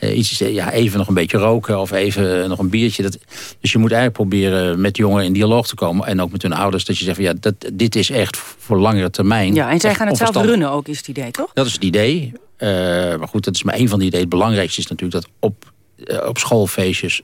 uh, iets, ja, even nog een beetje roken of even nog een biertje. Dat, dus je moet eigenlijk proberen met jongeren in dialoog te komen. En ook met hun ouders. Dat je zegt, van, ja, dat, dit is echt voor langere termijn. Ja, en zij gaan het zelf runnen ook, is het idee, toch? Dat is het idee. Uh, maar goed, dat is maar één van die ideeën. Het belangrijkste is natuurlijk dat op, uh, op schoolfeestjes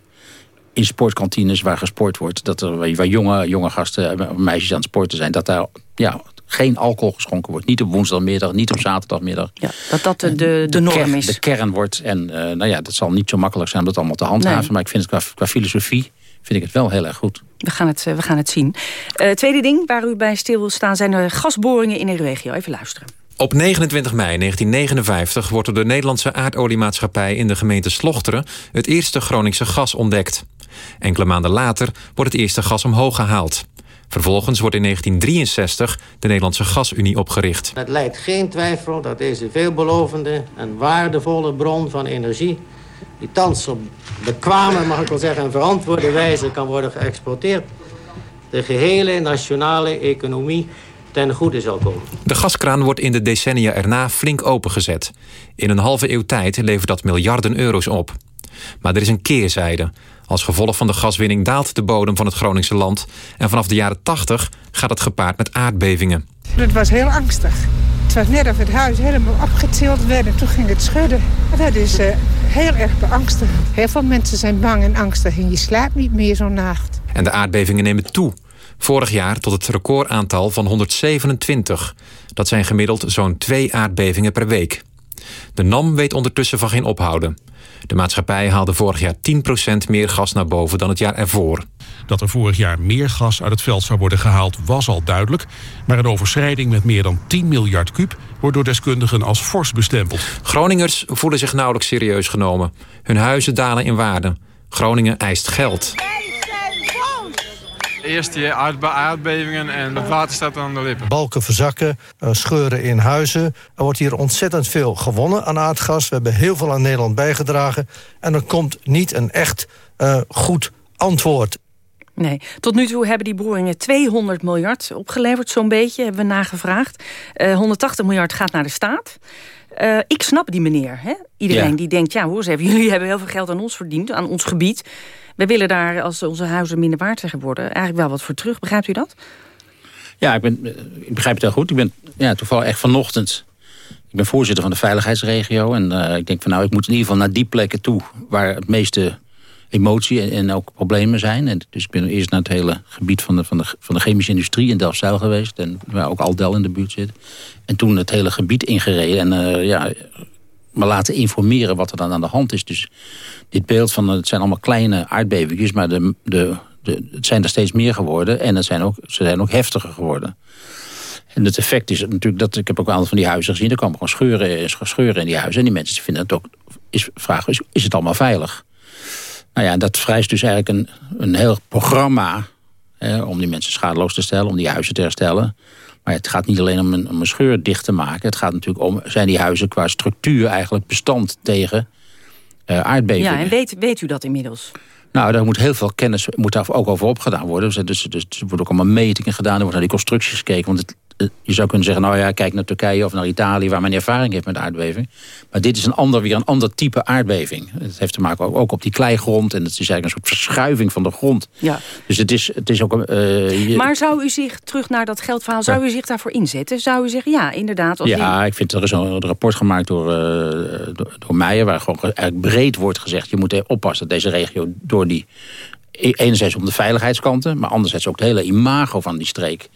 in sportkantines waar gesport wordt... dat er waar jonge, jonge gasten, eh, meisjes aan het sporten zijn... dat daar ja, geen alcohol geschonken wordt. Niet op woensdagmiddag, niet op zaterdagmiddag. Ja, dat dat de, de, de norm is. De kern wordt. En uh, nou ja, dat zal niet zo makkelijk zijn om dat allemaal te handhaven. Nee. Maar ik vind het qua, qua, filosofie vind ik het wel heel erg goed. We gaan het, we gaan het zien. Uh, tweede ding waar u bij stil wil staan... zijn de gasboringen in de regio. Even luisteren. Op 29 mei 1959 wordt door de Nederlandse aardoliemaatschappij... in de gemeente Slochteren het eerste Groningse gas ontdekt. Enkele maanden later wordt het eerste gas omhoog gehaald. Vervolgens wordt in 1963 de Nederlandse Gasunie opgericht. Het leidt geen twijfel dat deze veelbelovende en waardevolle bron van energie... die thans op bekwame, mag ik wel zeggen, en verantwoorde wijze kan worden geëxporteerd... de gehele nationale economie ten goede zal komen. De gaskraan wordt in de decennia erna flink opengezet. In een halve eeuw tijd levert dat miljarden euro's op. Maar er is een keerzijde. Als gevolg van de gaswinning daalt de bodem van het Groningse land... en vanaf de jaren 80 gaat het gepaard met aardbevingen. Het was heel angstig. Het was net of het huis helemaal opgetild werd en toen ging het schudden. Dat is uh, heel erg beangstigend. Heel veel mensen zijn bang en angstig en je slaapt niet meer zo'n nacht. En de aardbevingen nemen toe. Vorig jaar tot het recordaantal van 127. Dat zijn gemiddeld zo'n twee aardbevingen per week. De NAM weet ondertussen van geen ophouden. De maatschappij haalde vorig jaar 10% meer gas naar boven dan het jaar ervoor. Dat er vorig jaar meer gas uit het veld zou worden gehaald was al duidelijk. Maar een overschrijding met meer dan 10 miljard kuub wordt door deskundigen als fors bestempeld. Groningers voelen zich nauwelijks serieus genomen. Hun huizen dalen in waarde. Groningen eist geld. Eerst die aardbevingen en het water staat aan de lippen. Balken verzakken, eh, scheuren in huizen. Er wordt hier ontzettend veel gewonnen aan aardgas. We hebben heel veel aan Nederland bijgedragen. En er komt niet een echt uh, goed antwoord. Nee, tot nu toe hebben die boringen 200 miljard opgeleverd, zo'n beetje, hebben we nagevraagd. Uh, 180 miljard gaat naar de staat. Uh, ik snap die meneer. Hè? Iedereen die denkt, ja, hoor eens even, jullie hebben heel veel geld aan ons verdiend, aan ons gebied. We willen daar, als onze huizen minder waard zijn geworden... eigenlijk wel wat voor terug. Begrijpt u dat? Ja, ik, ben, ik begrijp het heel goed. Ik ben ja, toevallig echt vanochtend... Ik ben voorzitter van de veiligheidsregio. En uh, ik denk van nou, ik moet in ieder geval naar die plekken toe... waar het meeste emotie en, en ook problemen zijn. En dus ik ben eerst naar het hele gebied van de, van de, van de chemische industrie in Delfzijl geweest. En waar ook Aldel in de buurt zit. En toen het hele gebied ingereden. En uh, ja, me laten informeren wat er dan aan de hand is. Dus dit beeld van, het zijn allemaal kleine aardbevingen, maar de, de, de, het zijn er steeds meer geworden. En het zijn ook, ze zijn ook heftiger geworden. En het effect is natuurlijk dat, ik heb ook een aantal van die huizen gezien, er kwamen gewoon scheuren, scheuren in die huizen. En die mensen vinden het ook, is, vragen, is, is het allemaal veilig? Nou ja, dat vereist dus eigenlijk een, een heel programma hè, om die mensen schadeloos te stellen, om die huizen te herstellen. Maar het gaat niet alleen om een, om een scheur dicht te maken. Het gaat natuurlijk om, zijn die huizen qua structuur eigenlijk bestand tegen uh, aardbevingen. Ja, en weet, weet u dat inmiddels? Nou, daar moet heel veel kennis moet daar ook over opgedaan worden. Dus, dus, dus er worden ook allemaal metingen gedaan. Er wordt naar die constructies gekeken. Want het, je zou kunnen zeggen, nou ja, kijk naar Turkije of naar Italië... waar men ervaring heeft met aardbeving. Maar dit is een ander, weer een ander type aardbeving. Het heeft te maken ook op die kleigrond. En het is eigenlijk een soort verschuiving van de grond. Ja. Dus het is, het is ook... Uh, Maar zou u zich, terug naar dat geldverhaal... zou u zich daarvoor inzetten? Zou u zeggen, ja, inderdaad... Als ja, ik vind er is een rapport gemaakt door, uh, door, door Meijer... waar gewoon eigenlijk breed wordt gezegd... je moet oppassen dat deze regio door die enerzijds om de veiligheidskanten, maar anderzijds ook het hele imago van die streek.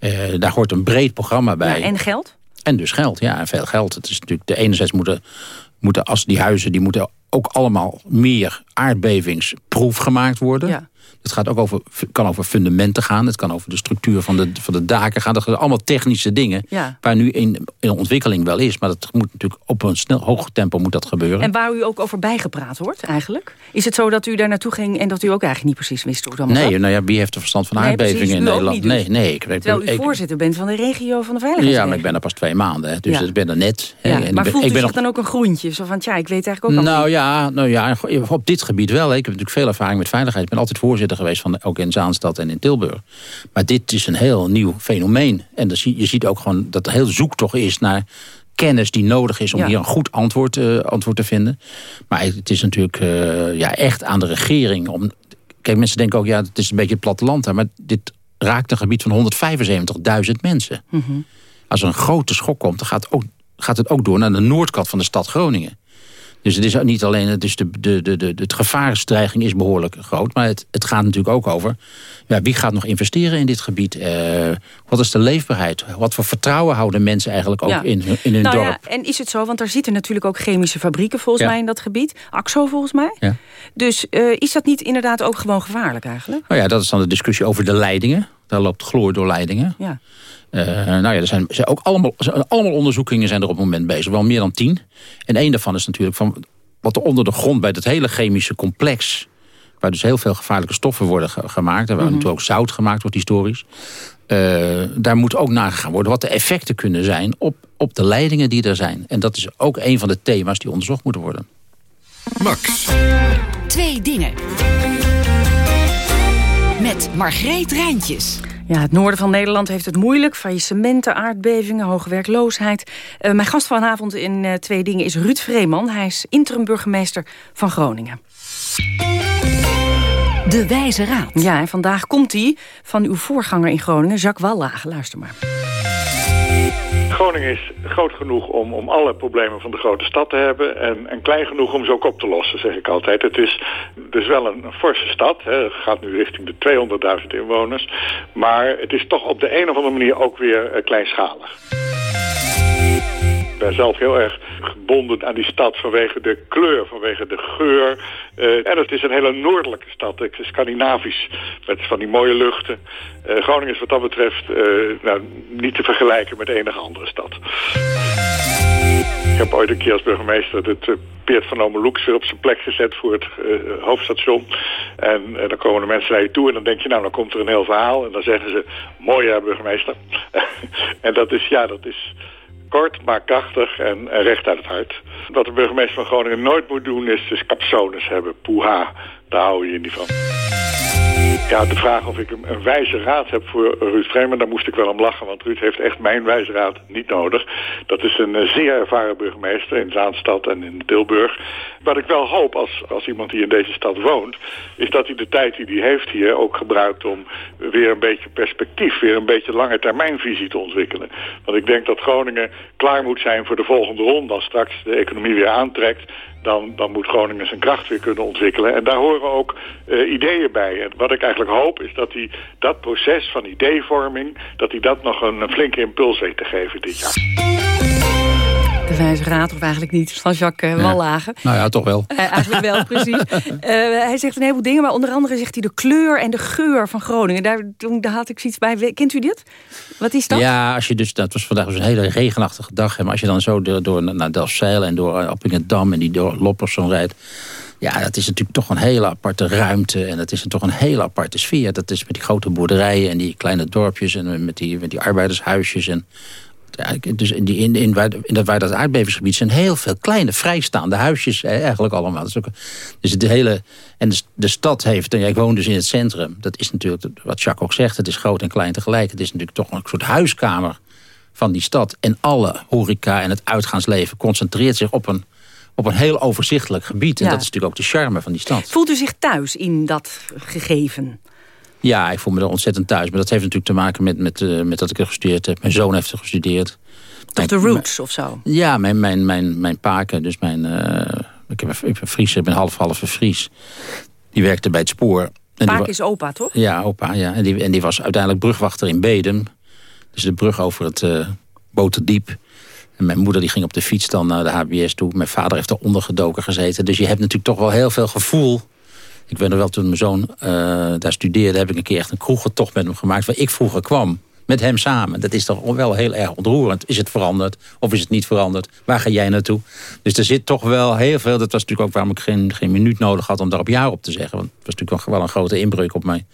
Uh, daar hoort een breed programma bij. Ja, en geld? En dus geld, ja, en veel geld. Het is natuurlijk de enerzijds moeten, moeten als die huizen, die moeten ook allemaal meer aardbevingsproef gemaakt worden. Ja. Het gaat ook over, kan over fundamenten gaan. Het kan over de structuur van de, van de daken gaan. Dat zijn allemaal technische dingen. Waar nu in, in ontwikkeling wel is. Maar dat moet natuurlijk op een snel hoog tempo moet dat gebeuren. En waar u ook over bijgepraat wordt eigenlijk? Is het zo dat u daar naartoe ging en dat u ook eigenlijk niet precies wist hoe dat Nee, nou ja, wie heeft er verstand van aardbevingen in Nederland? nee, dus. nee. Ik, Terwijl u voorzitter bent van de regio van de veiligheid. Ja, maar ik ben er pas twee maanden. Dus ik ben er net. Ja, en maar voelt ik ben zich dan ook een groentje? Zo van, ja, ik weet eigenlijk ook nou ja, nou ja, op dit gebied wel. Ik heb natuurlijk veel ervaring met veiligheid. Ik ben altijd voorzitter geweest van ook in Zaanstad en in Tilburg. Maar dit is een heel nieuw fenomeen. En je ziet ook gewoon dat er heel zoektocht is naar kennis die nodig is om hier een goed antwoord, uh, antwoord te vinden. Maar het is natuurlijk uh, ja, echt aan de regering. Om, kijk, mensen denken ook, ja, het is een beetje het platteland. maar dit raakt een gebied van 175.000 mensen. Mm -hmm. Als er een grote schok komt, dan gaat, ook, gaat het ook door naar de noordkant van de stad Groningen. Dus het is niet alleen, het, is de, de, de, de, het gevaarstreiging is behoorlijk groot. Maar het, het gaat natuurlijk ook over, ja, wie gaat nog investeren in dit gebied? Uh, wat is de leefbaarheid? Wat voor vertrouwen houden mensen eigenlijk ook in, in hun nou dorp? Ja, en is het zo, want er zitten natuurlijk ook chemische fabrieken volgens mij in dat gebied. AXO volgens mij. Ja. Dus uh, is dat niet inderdaad ook gewoon gevaarlijk eigenlijk? Nou ja, dat is dan de discussie over de leidingen. Daar loopt chloor door leidingen. Ja. Uh, nou ja, er zijn, zijn ook allemaal, allemaal onderzoekingen zijn er op het moment bezig. Wel meer dan tien. En één daarvan is natuurlijk van wat er onder de grond bij het hele chemische complex... waar dus heel veel gevaarlijke stoffen worden gemaakt... en waar mm natuurlijk ook zout gemaakt wordt historisch... Uh, daar moet ook nagegaan worden wat de effecten kunnen zijn... Op, op de leidingen die er zijn. En dat is ook een van de thema's die onderzocht moeten worden. Max. Twee dingen. Met Margreet Rijntjes. Ja, het noorden van Nederland heeft het moeilijk. Faillissementen, aardbevingen, hoge werkloosheid. Uh, mijn gast vanavond in uh, Twee Dingen is Ruud Vreeman. Hij is interim-burgemeester van Groningen. De Wijze Raad. Ja, en vandaag komt hij van uw voorganger in Groningen, Jacques Wallage. Luister maar. Groningen is groot genoeg om, om alle problemen van de grote stad te hebben... En, en klein genoeg om ze ook op te lossen, zeg ik altijd. Het is dus wel een, forse stad. Hè. Gaat nu richting de 200.000 inwoners. Maar het is toch op de een of andere manier ook weer uh, kleinschalig. Ik ben zelf heel erg gebonden aan die stad vanwege de kleur, vanwege de geur. Uh, en het is een hele noordelijke stad, Scandinavisch, met van die mooie luchten. Uh, Groningen is wat dat betreft uh, nou, niet te vergelijken met enige andere stad. Ik heb ooit een keer als burgemeester het Peert van Omeloeks weer op zijn plek gezet voor het hoofdstation. En dan komen de mensen naar je toe en dan denk je, nou, dan komt er een heel verhaal. En dan zeggen ze, mooi ja, burgemeester. en dat is, ja, dat is kort, maar krachtig en, recht uit het hart. Wat de burgemeester van Groningen nooit moet doen is dus hebben. Poeha, daar hou je niet van. Ja, de vraag of ik een, wijze raad heb voor Ruud Vreeman, daar moest ik wel om lachen. Want Ruud heeft echt mijn wijze raad niet nodig. Dat is een eh, zeer ervaren burgemeester in Zaanstad en in Tilburg. Wat ik wel hoop als, als iemand die in deze stad woont... is dat hij de tijd die hij heeft hier ook gebruikt om weer een beetje perspectief... weer een beetje lange termijnvisie te ontwikkelen. Want ik denk dat Groningen klaar moet zijn voor de volgende ronde... als straks de economie weer aantrekt dan, dan moet Groningen zijn kracht weer kunnen ontwikkelen. En daar horen ook uh, ideeën bij. En wat ik eigenlijk hoop is dat hij dat proces van ideevorming... dat hij dat nog een, een flinke impuls weet te geven dit jaar. De wijze raad, of eigenlijk niet, van Jacques uh, Wallagen. Nou ja, toch wel. Uh, eigenlijk wel, precies. Uh, hij zegt een heleboel dingen, maar onder andere zegt hij de kleur en de geur van Groningen. Daar, daar had ik zoiets bij. Kent u dit? Wat is dat? Ja, als je dus, dat was vandaag was een hele regenachtige dag. Maar als je dan zo door, door naar Delfzijl en door Appingedam en die door Loppersum rijdt. Ja, dat is natuurlijk toch een hele aparte ruimte. En dat is toch een hele aparte sfeer. Dat is met die grote boerderijen en die kleine dorpjes. En met die, met die arbeidershuisjes. En dus in, die, in, in, in dat, waar dat aardbevingsgebied zijn heel veel kleine vrijstaande huisjes eigenlijk allemaal. Dus, ook, dus de hele, en de, stad heeft, en ja, ik woon dus in het centrum. Dat is natuurlijk, wat Jacques ook zegt, het is groot en klein tegelijk. Het is natuurlijk toch een soort huiskamer van die stad. En alle horeca en het uitgaansleven concentreert zich op een, op een heel overzichtelijk gebied. En dat is natuurlijk ook de charme van die stad. Voelt u zich thuis in dat gegeven? Ja, ik voel me er ontzettend thuis. Maar dat heeft natuurlijk te maken met, met, uh, met dat ik er gestudeerd heb. Mijn zoon heeft er gestudeerd. Toch de roots of zo? Ja, mijn, mijn, mijn, mijn paken, dus mijn... Uh, ik, heb, ik ben Fries, ik ben half-halve Fries. Die werkte bij het spoor. Paak is opa, toch? Ja, opa, ja. En die, en die was uiteindelijk brugwachter in Bedem. Dus de brug over het uh, Boterdiep. En mijn moeder die ging op de fiets dan naar de HBS toe. Mijn vader heeft eronder gedoken gezeten. Dus je hebt natuurlijk toch wel heel veel gevoel ik weet nog wel, toen mijn zoon uh, daar studeerde... heb ik een keer echt een kroegentocht met hem gemaakt... waar ik vroeger kwam. Met hem samen. Dat is toch wel heel erg ontroerend. Is het veranderd of is het niet veranderd? Waar ga jij naartoe? Dus er zit toch wel heel veel... Dat was natuurlijk ook waarom ik geen, geen minuut nodig had om daar op jaar op te zeggen. Want het was natuurlijk wel een grote inbreuk op mij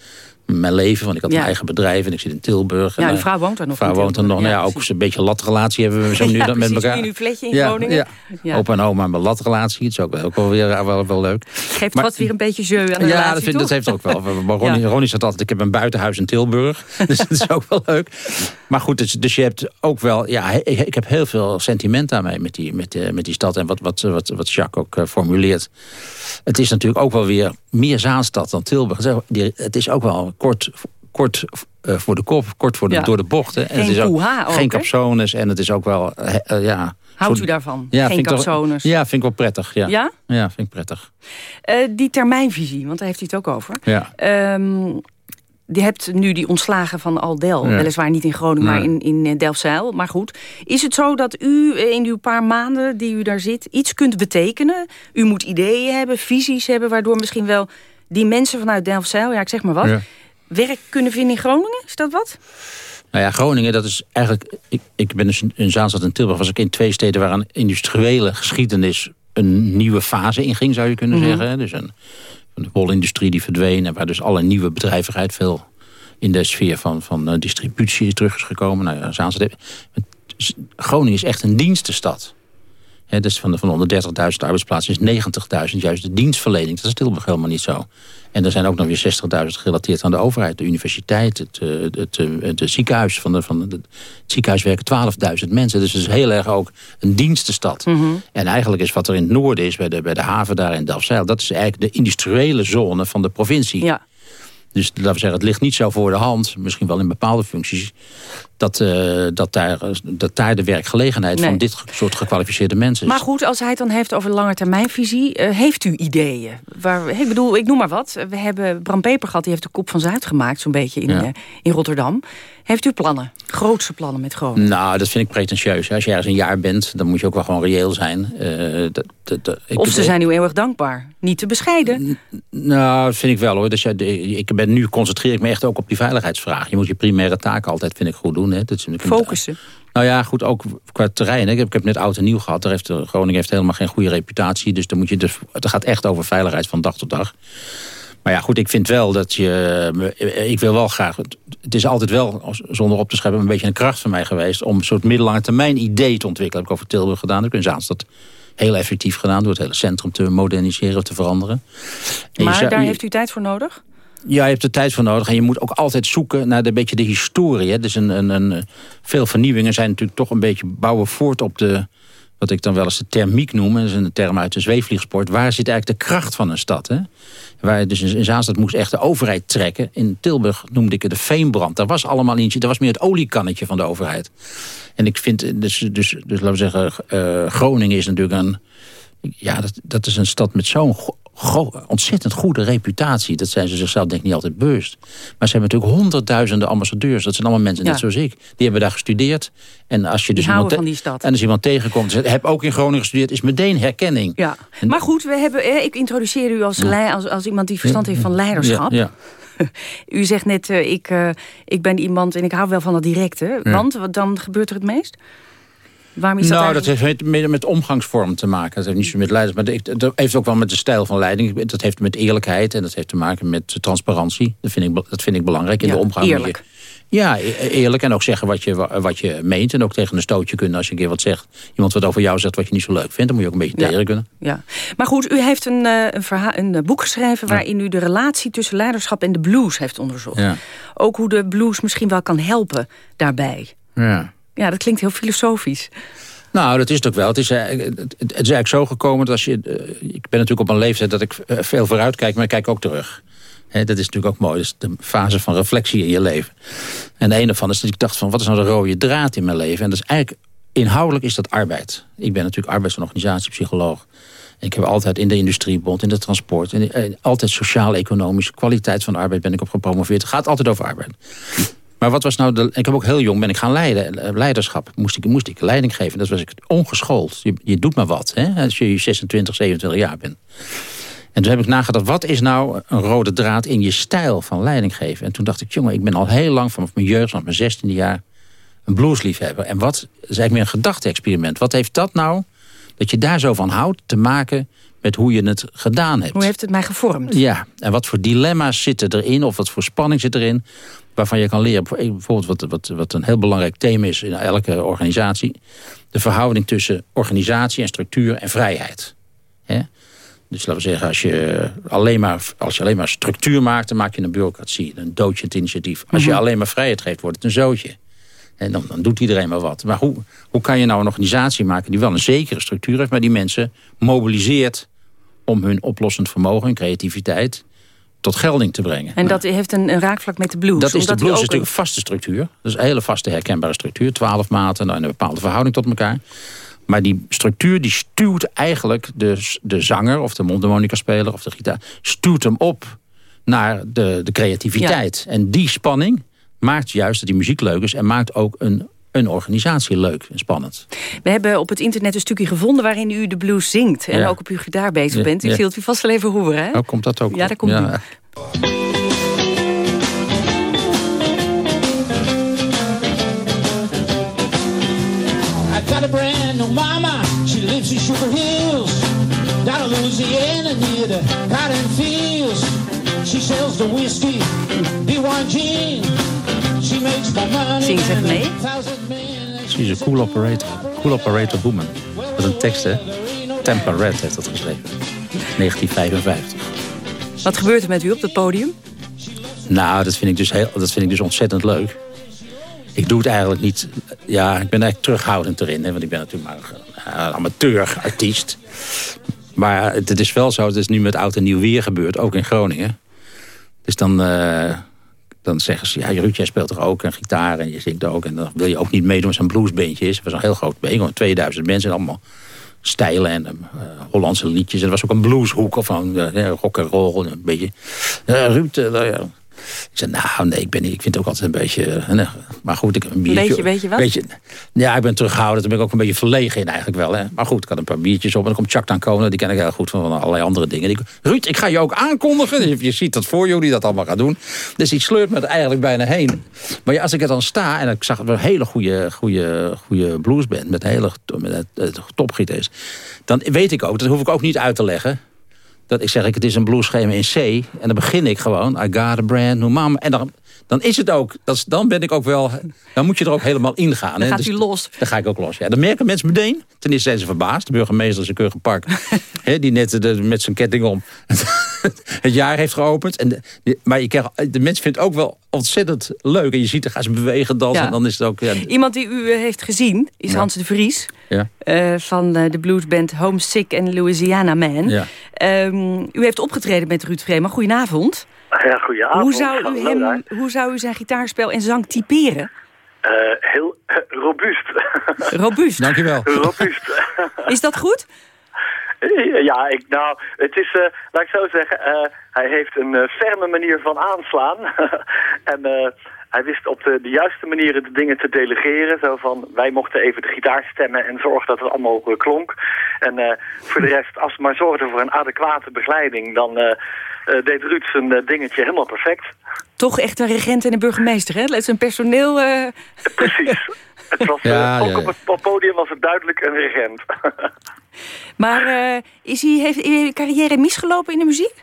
mijn leven. Want ik had een eigen bedrijf en ik zit in Tilburg. Ja, en, de vrouw woont er nog vrouw woont er nog. Nou ja, ook een beetje latrelatie hebben we zo nu ja, met elkaar. in uw fletje in Groningen. Ja. Opa en oma met latrelatie. Het is ook, ook wel weer wel, wel leuk. Geeft wat weer een beetje jeu aan de ja, relatie, dat, vind, dat heeft ook wel. Maar Ronnie, Ronnie zat altijd, ik heb een buitenhuis in Tilburg. dus dat is ook wel leuk. Maar goed, dus, dus je hebt ook wel... Ja, ik, heb heel veel sentiment mij met die, met, uh, met die stad. En wat, wat, wat, wat Jacques ook formuleert. Het is natuurlijk ook wel weer meer Zaanstad dan Tilburg. Het is ook wel kort kort uh, voor de kop, kort voor de, ja. door de bochten. En geen het is ook, ook geen capsones en het is ook wel, uh, ja... Houdt u daarvan? Ja, geen capsones? ja, vind ik wel prettig. Ja, ja? ja vind ik prettig. Uh, die termijnvisie, want daar heeft u het ook over. Ja. Um, je hebt nu die ontslagen van Aldel. Ja. Weliswaar niet in Groningen, maar in, in Delfzijl. Maar goed, is het zo dat u in uw paar maanden die u daar zit... iets kunt betekenen? U moet ideeën hebben, visies hebben... waardoor misschien wel die mensen vanuit Delfzijl... ja, ik zeg maar wat... Ja werk kunnen vinden in Groningen? Is dat wat? Nou ja, Groningen, dat is eigenlijk... Ik, ik ben dus in Zaanstad en Tilburg was ik in twee steden... waar een industriële geschiedenis een nieuwe fase inging, zou je kunnen mm -hmm. zeggen. Dus een, een wolindustrie die verdween... en waar dus alle nieuwe bedrijvigheid veel in de sfeer van, van uh, distributie is terug is gekomen. Nou ja, Groningen is echt een dienstenstad. He, dus van de, van de 130.000 arbeidsplaatsen is 90.000 juist de dienstverlening. Dat is Tilburg helemaal niet zo. En er zijn ook nog weer 60.000 gerelateerd aan de overheid. De universiteit, het, het, het, het ziekenhuis. Van de, van de, het ziekenhuis werken 12.000 mensen. Dus het is heel erg ook een dienstenstad. Mm -hmm. En eigenlijk is wat er in het noorden is, bij de, bij de haven daar in Delfzijl... dat is eigenlijk de industriële zone van de provincie. Ja. Dus laten we zeggen, het ligt niet zo voor de hand, misschien wel in bepaalde functies, dat, uh, dat, daar, dat daar de werkgelegenheid van dit soort gekwalificeerde mensen is. Maar goed, als hij het dan heeft over lange termijnvisie, uh, heeft u ideeën? Waar, ik bedoel, ik noem maar wat. We hebben Bram Peper gehad, die heeft de Kop van Zuid gemaakt, zo'n beetje in, ja. uh, in Rotterdam. Heeft u plannen? Grootste plannen met Groningen? Nou, dat vind ik pretentieus. Als je ergens een jaar bent, dan moet je ook wel gewoon reëel zijn. Uh, dat, dat, ik, of ze zijn u eeuwig dankbaar. Niet te bescheiden. Nou, dat vind ik wel hoor. Dus ja, ik ben, nu concentreer ik me echt ook op die veiligheidsvraag. Je moet je primaire taken altijd, vind ik, goed doen. Hè. Dat Focussen. Nou ja, goed, ook qua terrein. Ik heb, ik heb net oud en nieuw gehad. Daar heeft, Groningen heeft helemaal geen goede reputatie. Dus, dan moet je dus het gaat echt over veiligheid van dag tot dag. Maar ja, goed, ik vind wel dat je... Ik wil wel graag... Het is altijd wel, zonder op te schrijven... een beetje een kracht van mij geweest... om een soort middellange termijn idee te ontwikkelen. Dat heb ik over Tilburg gedaan. Dat heb ik in Zaanstad heel effectief gedaan... door het hele centrum te moderniseren, te veranderen. maar daar heeft u tijd voor nodig? Ja, je hebt er tijd voor nodig. En je moet ook altijd zoeken naar de, beetje de historie. Hè. Dus een, een, een, veel vernieuwingen zijn natuurlijk toch een beetje bouwen voort op de wat ik dan wel eens de thermiek noem, dat is een term uit de zweefvliegsport. Waar zit eigenlijk de kracht van een stad? Hè? Waar dus in Zaanstad moest echt de overheid trekken. In Tilburg noemde ik het de veenbrand. Daar was allemaal eentje, daar was meer het oliekannetje van de overheid. En ik vind, dus, dus, dus laten we zeggen, uh, Groningen is natuurlijk een... Ja, dat, dat is een stad met zo'n ontzettend goede reputatie. Dat zijn ze zichzelf denk ik niet altijd bewust. Maar ze hebben natuurlijk honderdduizenden ambassadeurs. Dat zijn allemaal mensen net zoals ik. Die hebben daar gestudeerd. En als je dus iemand. En als iemand tegenkomt, heb ook in Groningen gestudeerd, is meteen herkenning. Ja. maar goed, we hebben, ik introduceer u als, als, als iemand die verstand heeft van leiderschap. Ja, U zegt net, uh, ik, uh, ik ben iemand en ik hou wel van dat directe. Want wat dan gebeurt er het meest? Waarom is dat nou, dat heeft met, met omgangsvorm te maken. Dat heeft niet zo met leiders, maar dat heeft ook wel met de stijl van leiding. Dat heeft met eerlijkheid en dat heeft te maken met transparantie. Dat vind ik, dat vind ik belangrijk in de omgang. Eerlijk. Ja, e- eerlijk. En ook zeggen wat je, wat je meent. En ook tegen een stootje kunnen als je een keer wat zegt. Iemand wat over jou zegt wat je niet zo leuk vindt. Dan moet je ook een beetje tegen kunnen. Ja. Maar goed, u heeft een, eh, een, een eh, boek geschreven... waarin u de relatie tussen leiderschap en de blues heeft onderzocht. Ja. Ook hoe de blues misschien wel kan helpen daarbij. Ja. Ja, dat klinkt heel filosofisch. Nou, dat is het ook wel. Het is, is eigenlijk zo gekomen dat als je... Eh, ik ben natuurlijk op een leeftijd dat ik veel vooruit kijk... maar ik kijk ook terug. dat is natuurlijk ook mooi. Dat is de fase van reflectie in je leven. En de ene van is dat ik dacht van... wat is nou de rode draad in mijn leven? En dat is eigenlijk... Inhoudelijk is dat arbeid. Ik ben natuurlijk arbeids- en organisatiepsycholoog. Ik heb altijd in de industriebond, in de transport... Altijd sociaal-economische kwaliteit van arbeid ben ik op gepromoveerd. Het gaat altijd over arbeid. Maar wat was nou de... Ik heb ook heel jong ben ik gaan leiden. Eh, leiderschap. Moest ik, moest ik leiding geven. Dat was ik ongeschoold. Je, je doet maar wat. Hè, als je 26, 27 jaar bent. En toen heb ik nagedacht, wat is nou een rode draad in je stijl van leiding geven? En toen dacht ik, jongen, ik ben al heel lang vanaf mijn jeugd, vanaf mijn 16e jaar, een bluesliefhebber. En wat, is eigenlijk meer een gedachte-experiment. Wat heeft dat nou, dat je daar zo van houdt, te maken met hoe je het gedaan hebt? Hoe heeft het mij gevormd? Ja, en wat voor dilemma's zitten erin, of wat voor spanning zit erin waarvan je kan leren. Bijvoorbeeld wat, wat, wat een heel belangrijk thema is in elke organisatie. De verhouding tussen organisatie en structuur en vrijheid. Dus laten we zeggen, als je, alleen maar, als je alleen maar structuur maakt... dan maak je een bureaucratie, dan dood je het initiatief. Als je mhm. alleen maar vrijheid geeft, wordt het een zootje. En dan, dan doet iedereen maar wat. Maar hoe, hoe kan je nou een organisatie maken die wel een zekere structuur heeft... maar die mensen mobiliseert om hun oplossend vermogen en creativiteit tot gelding te brengen. En dat heeft een, een, raakvlak met de blues? Dat is de blues is natuurlijk een vaste structuur. Dat is een hele vaste herkenbare structuur. Twaalf maten en een bepaalde verhouding tot elkaar. Maar die structuur die stuurt eigenlijk de, de zanger of de mondharmonica-speler of de gitaar... stuurt hem op naar de, de creativiteit. En die spanning maakt juist dat die muziek leuk is... en maakt ook een een organisatie leuk en spannend. We hebben op het internet een stukje gevonden waarin u de blues zingt. En ook op uw gitaar bezig bent. U ja. u vast wel even horen, hè? Oh, komt dat ook? Ja, daar komt ja. u. got a brand new mama. She lives in Sugar Hills. Down in Louisiana near the cotton fields. She sells the whiskey, the one gin. Zing ze mee? She's a cool operator. Cool operator woman. Dat is een tekst, hè? Tampa Red heeft dat geschreven. 1955. Wat gebeurt er met u op het podium? Nou, dat vind ik dus, heel, dat vind ik dus ontzettend leuk. Ik doe het eigenlijk niet... Ja, ik ben eigenlijk terughoudend erin. Hè, want ik ben natuurlijk maar een amateur-artiest. Maar het is wel zo, het is nu met oud en nieuw weer gebeurd. Ook in Groningen Dus dan, dan zeggen ze, ja Ruud, jij speelt toch ook een gitaar en je zingt ook. En dan wil je ook niet meedoen met zo'n bluesbandje. Het was een heel groot band, 2000 mensen en allemaal stijlen en uh, Hollandse liedjes. En er was ook een blueshoek of van uh, rock and roll. Een beetje. Uh, Ruud, ik zei, nou nee, ik, ben, ik vind het ook altijd een beetje... Uh, maar goed, ik een biertje... Beetje, weet je wat? Beetje, ja, ik ben terughoudend. Daar ben ik ook een beetje verlegen in eigenlijk wel. Hè. Maar goed, ik had een paar biertjes op. En dan komt Chuck komen. Die ken ik heel goed van, allerlei andere dingen. Die, Ruud, ik ga je ook aankondigen. Je ziet dat voor jullie dat allemaal gaat doen. Dus die sleurt me er eigenlijk bijna heen. Maar ja, als ik er dan sta... En ik zag een hele goede, goede, goede bluesband. Met hele met, met topgieters. Dan weet ik ook, dat hoef ik ook niet uit te leggen dat ik zeg, het is een blueschema in C. En dan begin ik gewoon, I got a brand new mom. En dan, dan is het ook, dat dan ben ik ook wel, dan moet je er ook helemaal ingaan. Dan gaat dus, u los. Dan ga ik ook los, ja. Dan merken mensen meteen, ten eerste zijn ze verbaasd. De burgemeester is een keurig park, die net de, met zijn ketting om het jaar heeft geopend. En de, maar je krijgt, de mensen vinden het ook wel ontzettend leuk. En je ziet, er gaan ze bewegen, dansen. En dan is het ook... Ja, Iemand die u eh, heeft gezien, is Hans de Vries. Ja. Uh, van uh, de bluesband Homesick en Louisiana Man. Um, u heeft opgetreden met Ruud Vreeman. Goedenavond. Ja, goedenavond. Hoe zou u, hem, hoe zou u zijn gitaarspel en zang typeren? Uh, heel robuust. Robuust? Dankjewel. robuust. is dat goed? Ja, ik, nou, het is, uh, laat ik zo zeggen, uh, hij heeft een uh, ferme manier van aanslaan. en hij wist op de, de, juiste manieren de dingen te delegeren. Zo van, wij mochten even de gitaar stemmen en zorgen dat het allemaal klonk. En voor de rest, als we maar zorgden voor een adequate begeleiding, dan deed Ruud zijn dingetje helemaal perfect. Toch echt een regent en een burgemeester, hè? Het is een personeel... Precies. Het was, ja, ook ja. op het podium was het duidelijk een regent. Maar uh, is hij, heeft hij carrière misgelopen in de muziek?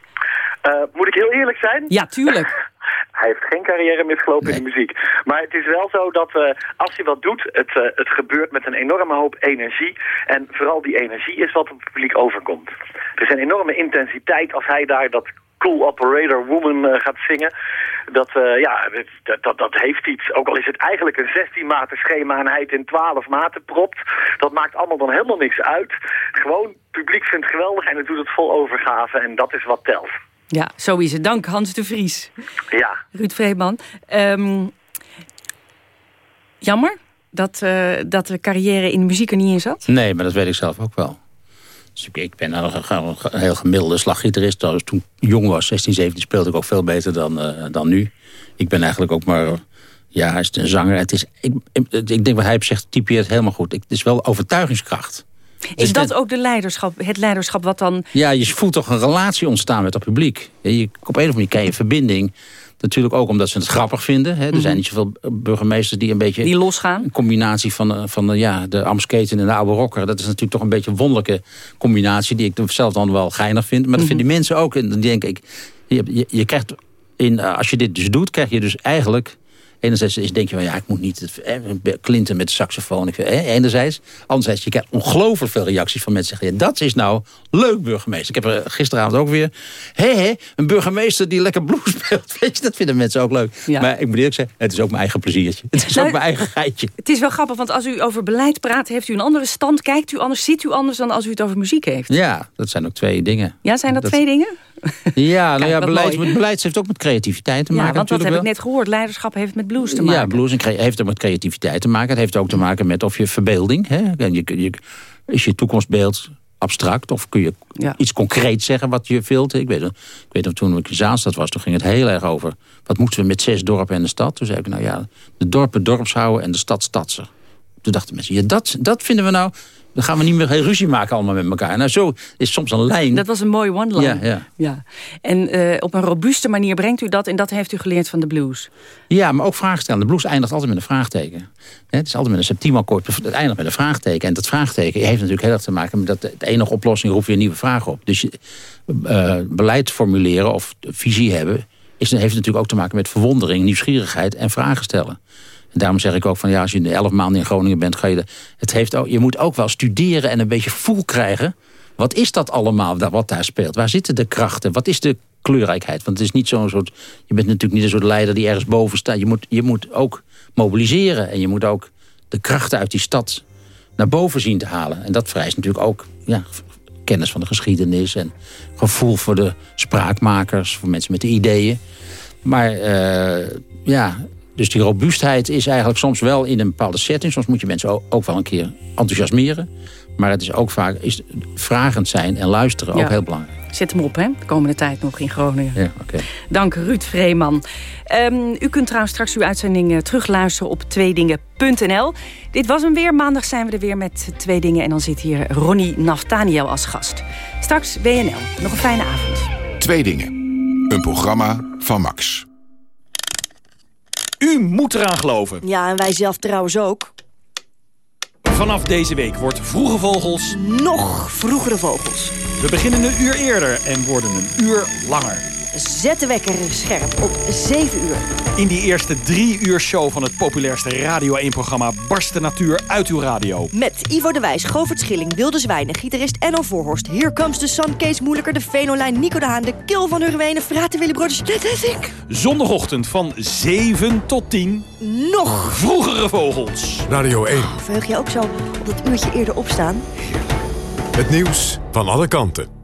Uh, moet ik heel eerlijk zijn? Ja, tuurlijk. hij heeft geen carrière misgelopen nee. in de muziek. Maar het is wel zo dat uh, als hij wat doet, het, het gebeurt met een enorme hoop energie. En vooral die energie is wat op het publiek overkomt. Er is een enorme intensiteit als hij daar dat Cool Operator Woman uh, gaat zingen. Dat, uh, ja, dat, dat, dat, heeft iets. Ook al is het eigenlijk een 16 maten schema en hij het in 12 maten propt. Dat maakt allemaal dan helemaal niks uit. Gewoon, het publiek vindt het geweldig en het doet het vol overgave. En dat is wat telt. Ja, zo is het. Dank Hans de Vries. Ja. Ruud Vreeman. Um, jammer dat, uh, dat de carrière in de muziek er niet in zat? Nee, maar dat weet ik zelf ook wel. Dus ik ben een, een, heel gemiddelde slaggitarist. Toen ik jong was, 16, 17, speelde ik ook veel beter dan, uh, dan nu. Ik ben eigenlijk ook maar... Ja, hij is een zanger. Het is, ik, ik denk wat hij zegt, typeert helemaal goed. Het is wel overtuigingskracht. Is dus dat ook de leiderschap, het leiderschap wat dan... Ja, je voelt toch een relatie ontstaan met het publiek. Je, op een of andere manier krijg je verbinding. Natuurlijk ook omdat ze het grappig vinden. Hè. Er zijn mhm. niet zoveel burgemeesters die een beetje... Die losgaan. Een combinatie van, eh, van ja, de Amsketen en de oude rocker. Dat is natuurlijk toch een beetje een wonderlijke combinatie... die ik zelf dan wel geinig vind. Maar dat vinden die mensen ook. En dan denk ik, je, je, je krijgt... In, eh, als je dit dus doet, krijg je dus eigenlijk Enerzijds is, denk je van ja, ik moet niet Clinton met de saxofoon. Ik, enerzijds. Anderzijds, je krijgt ongelooflijk veel reacties van mensen zeggen... Ja, dat is nou leuk, burgemeester. Ik heb er gisteravond ook weer... Hé, hé, een burgemeester die lekker blues speelt. Weet je, dat vinden mensen ook leuk. Maar ik moet eerlijk zeggen, het is ook mijn eigen pleziertje. Het is ook nou, mijn eigen geitje. Het is wel grappig, want als u over beleid praat... heeft u een andere stand, kijkt u anders, ziet u anders... dan als u het over muziek heeft. Ja, dat zijn ook twee dingen. Ja, zijn dat, twee dingen? Ja, nou ja, beleid, beleid heeft ook met creativiteit te maken. Ja, want dat heb ik net gehoord. Leiderschap heeft met blues te maken. Ja, blues heeft ook met creativiteit te maken. Het heeft ook te maken met of je verbeelding... Hè? Je, je, is je toekomstbeeld abstract? Of kun je iets concreet zeggen wat je wilt? Ik weet, ik weet nog, toen ik in Zaanstad was, toen ging het heel erg over... wat moeten we met zes dorpen en de stad? Toen zei ik, nou ja, de dorpen dorpshouden en de stad stadse. Toen dachten mensen, ja, dat, dat vinden we nou... Dan gaan we niet meer geen ruzie maken allemaal met elkaar. Nou, zo is soms een lijn. Dat was een mooie one-line. Ja, ja. ja. En uh, op een robuuste manier brengt u dat... en dat heeft u geleerd van de blues. Ja, maar ook vragen stellen. De blues eindigt altijd met een vraagteken. Het is altijd met een septiemakkoord. Het eindigt met een vraagteken. En dat vraagteken heeft natuurlijk heel erg te maken... met dat de enige oplossing roept weer nieuwe vragen op. Dus uh, beleid formuleren of visie hebben... Is, heeft natuurlijk ook te maken met verwondering, nieuwsgierigheid en vragen stellen. En daarom zeg ik ook van ja, als je elf maanden in Groningen bent, ga je. Het heeft ook, je moet ook wel studeren en een beetje voel krijgen. Wat is dat allemaal wat daar speelt? Waar zitten de krachten? Wat is de kleurrijkheid? Want het is niet zo'n soort. Je bent natuurlijk niet een soort leider die ergens boven staat. Je moet, je moet ook mobiliseren. En je moet ook de krachten uit die stad naar boven zien te halen. En dat vereist natuurlijk ook ja, kennis van de geschiedenis... en gevoel voor de spraakmakers, voor mensen met de ideeën. Maar ja, dus die robuustheid is eigenlijk soms wel in een bepaalde setting. Soms moet je mensen ook wel een keer enthousiasmeren. Maar het is ook vaak is vragend zijn en luisteren ook heel belangrijk. Zet hem op, hè? De komende tijd nog in Groningen. Ja, oké. Dank, Ruud Vreeman. Um, u kunt trouwens straks uw uitzending uh, terugluisteren op tweedingen.nl. Dit was hem weer. Maandag zijn we er weer met Twee Dingen. En dan zit hier Ronnie Naftaniel als gast. Straks WNL. Nog een fijne avond. Twee Dingen. Een programma van Max. U moet eraan geloven. Ja, en wij zelf trouwens ook. Vanaf deze week wordt Vroege Vogels... Nog vroegere vogels. We beginnen een uur eerder en worden een uur langer. Zet de wekker scherp op 7 uur. In die eerste drie uur show van het populairste Radio 1-programma... barst de natuur uit uw radio. Met Ivo de Wijs, Govert Schilling, Wilde Zwijnen, gitarist Enno Voorhorst... Here Comes the Sun, Kees Moeilijker, de Venolijn, Nico de Haan... de Kil van Hurwenen, Frater Willy Brothers, dit is ik. Zondagochtend van 7 tot 10. Nog vroegere vogels. Radio 1. Oh, verheug je ook zo op dat uurtje eerder opstaan? Het nieuws van alle kanten.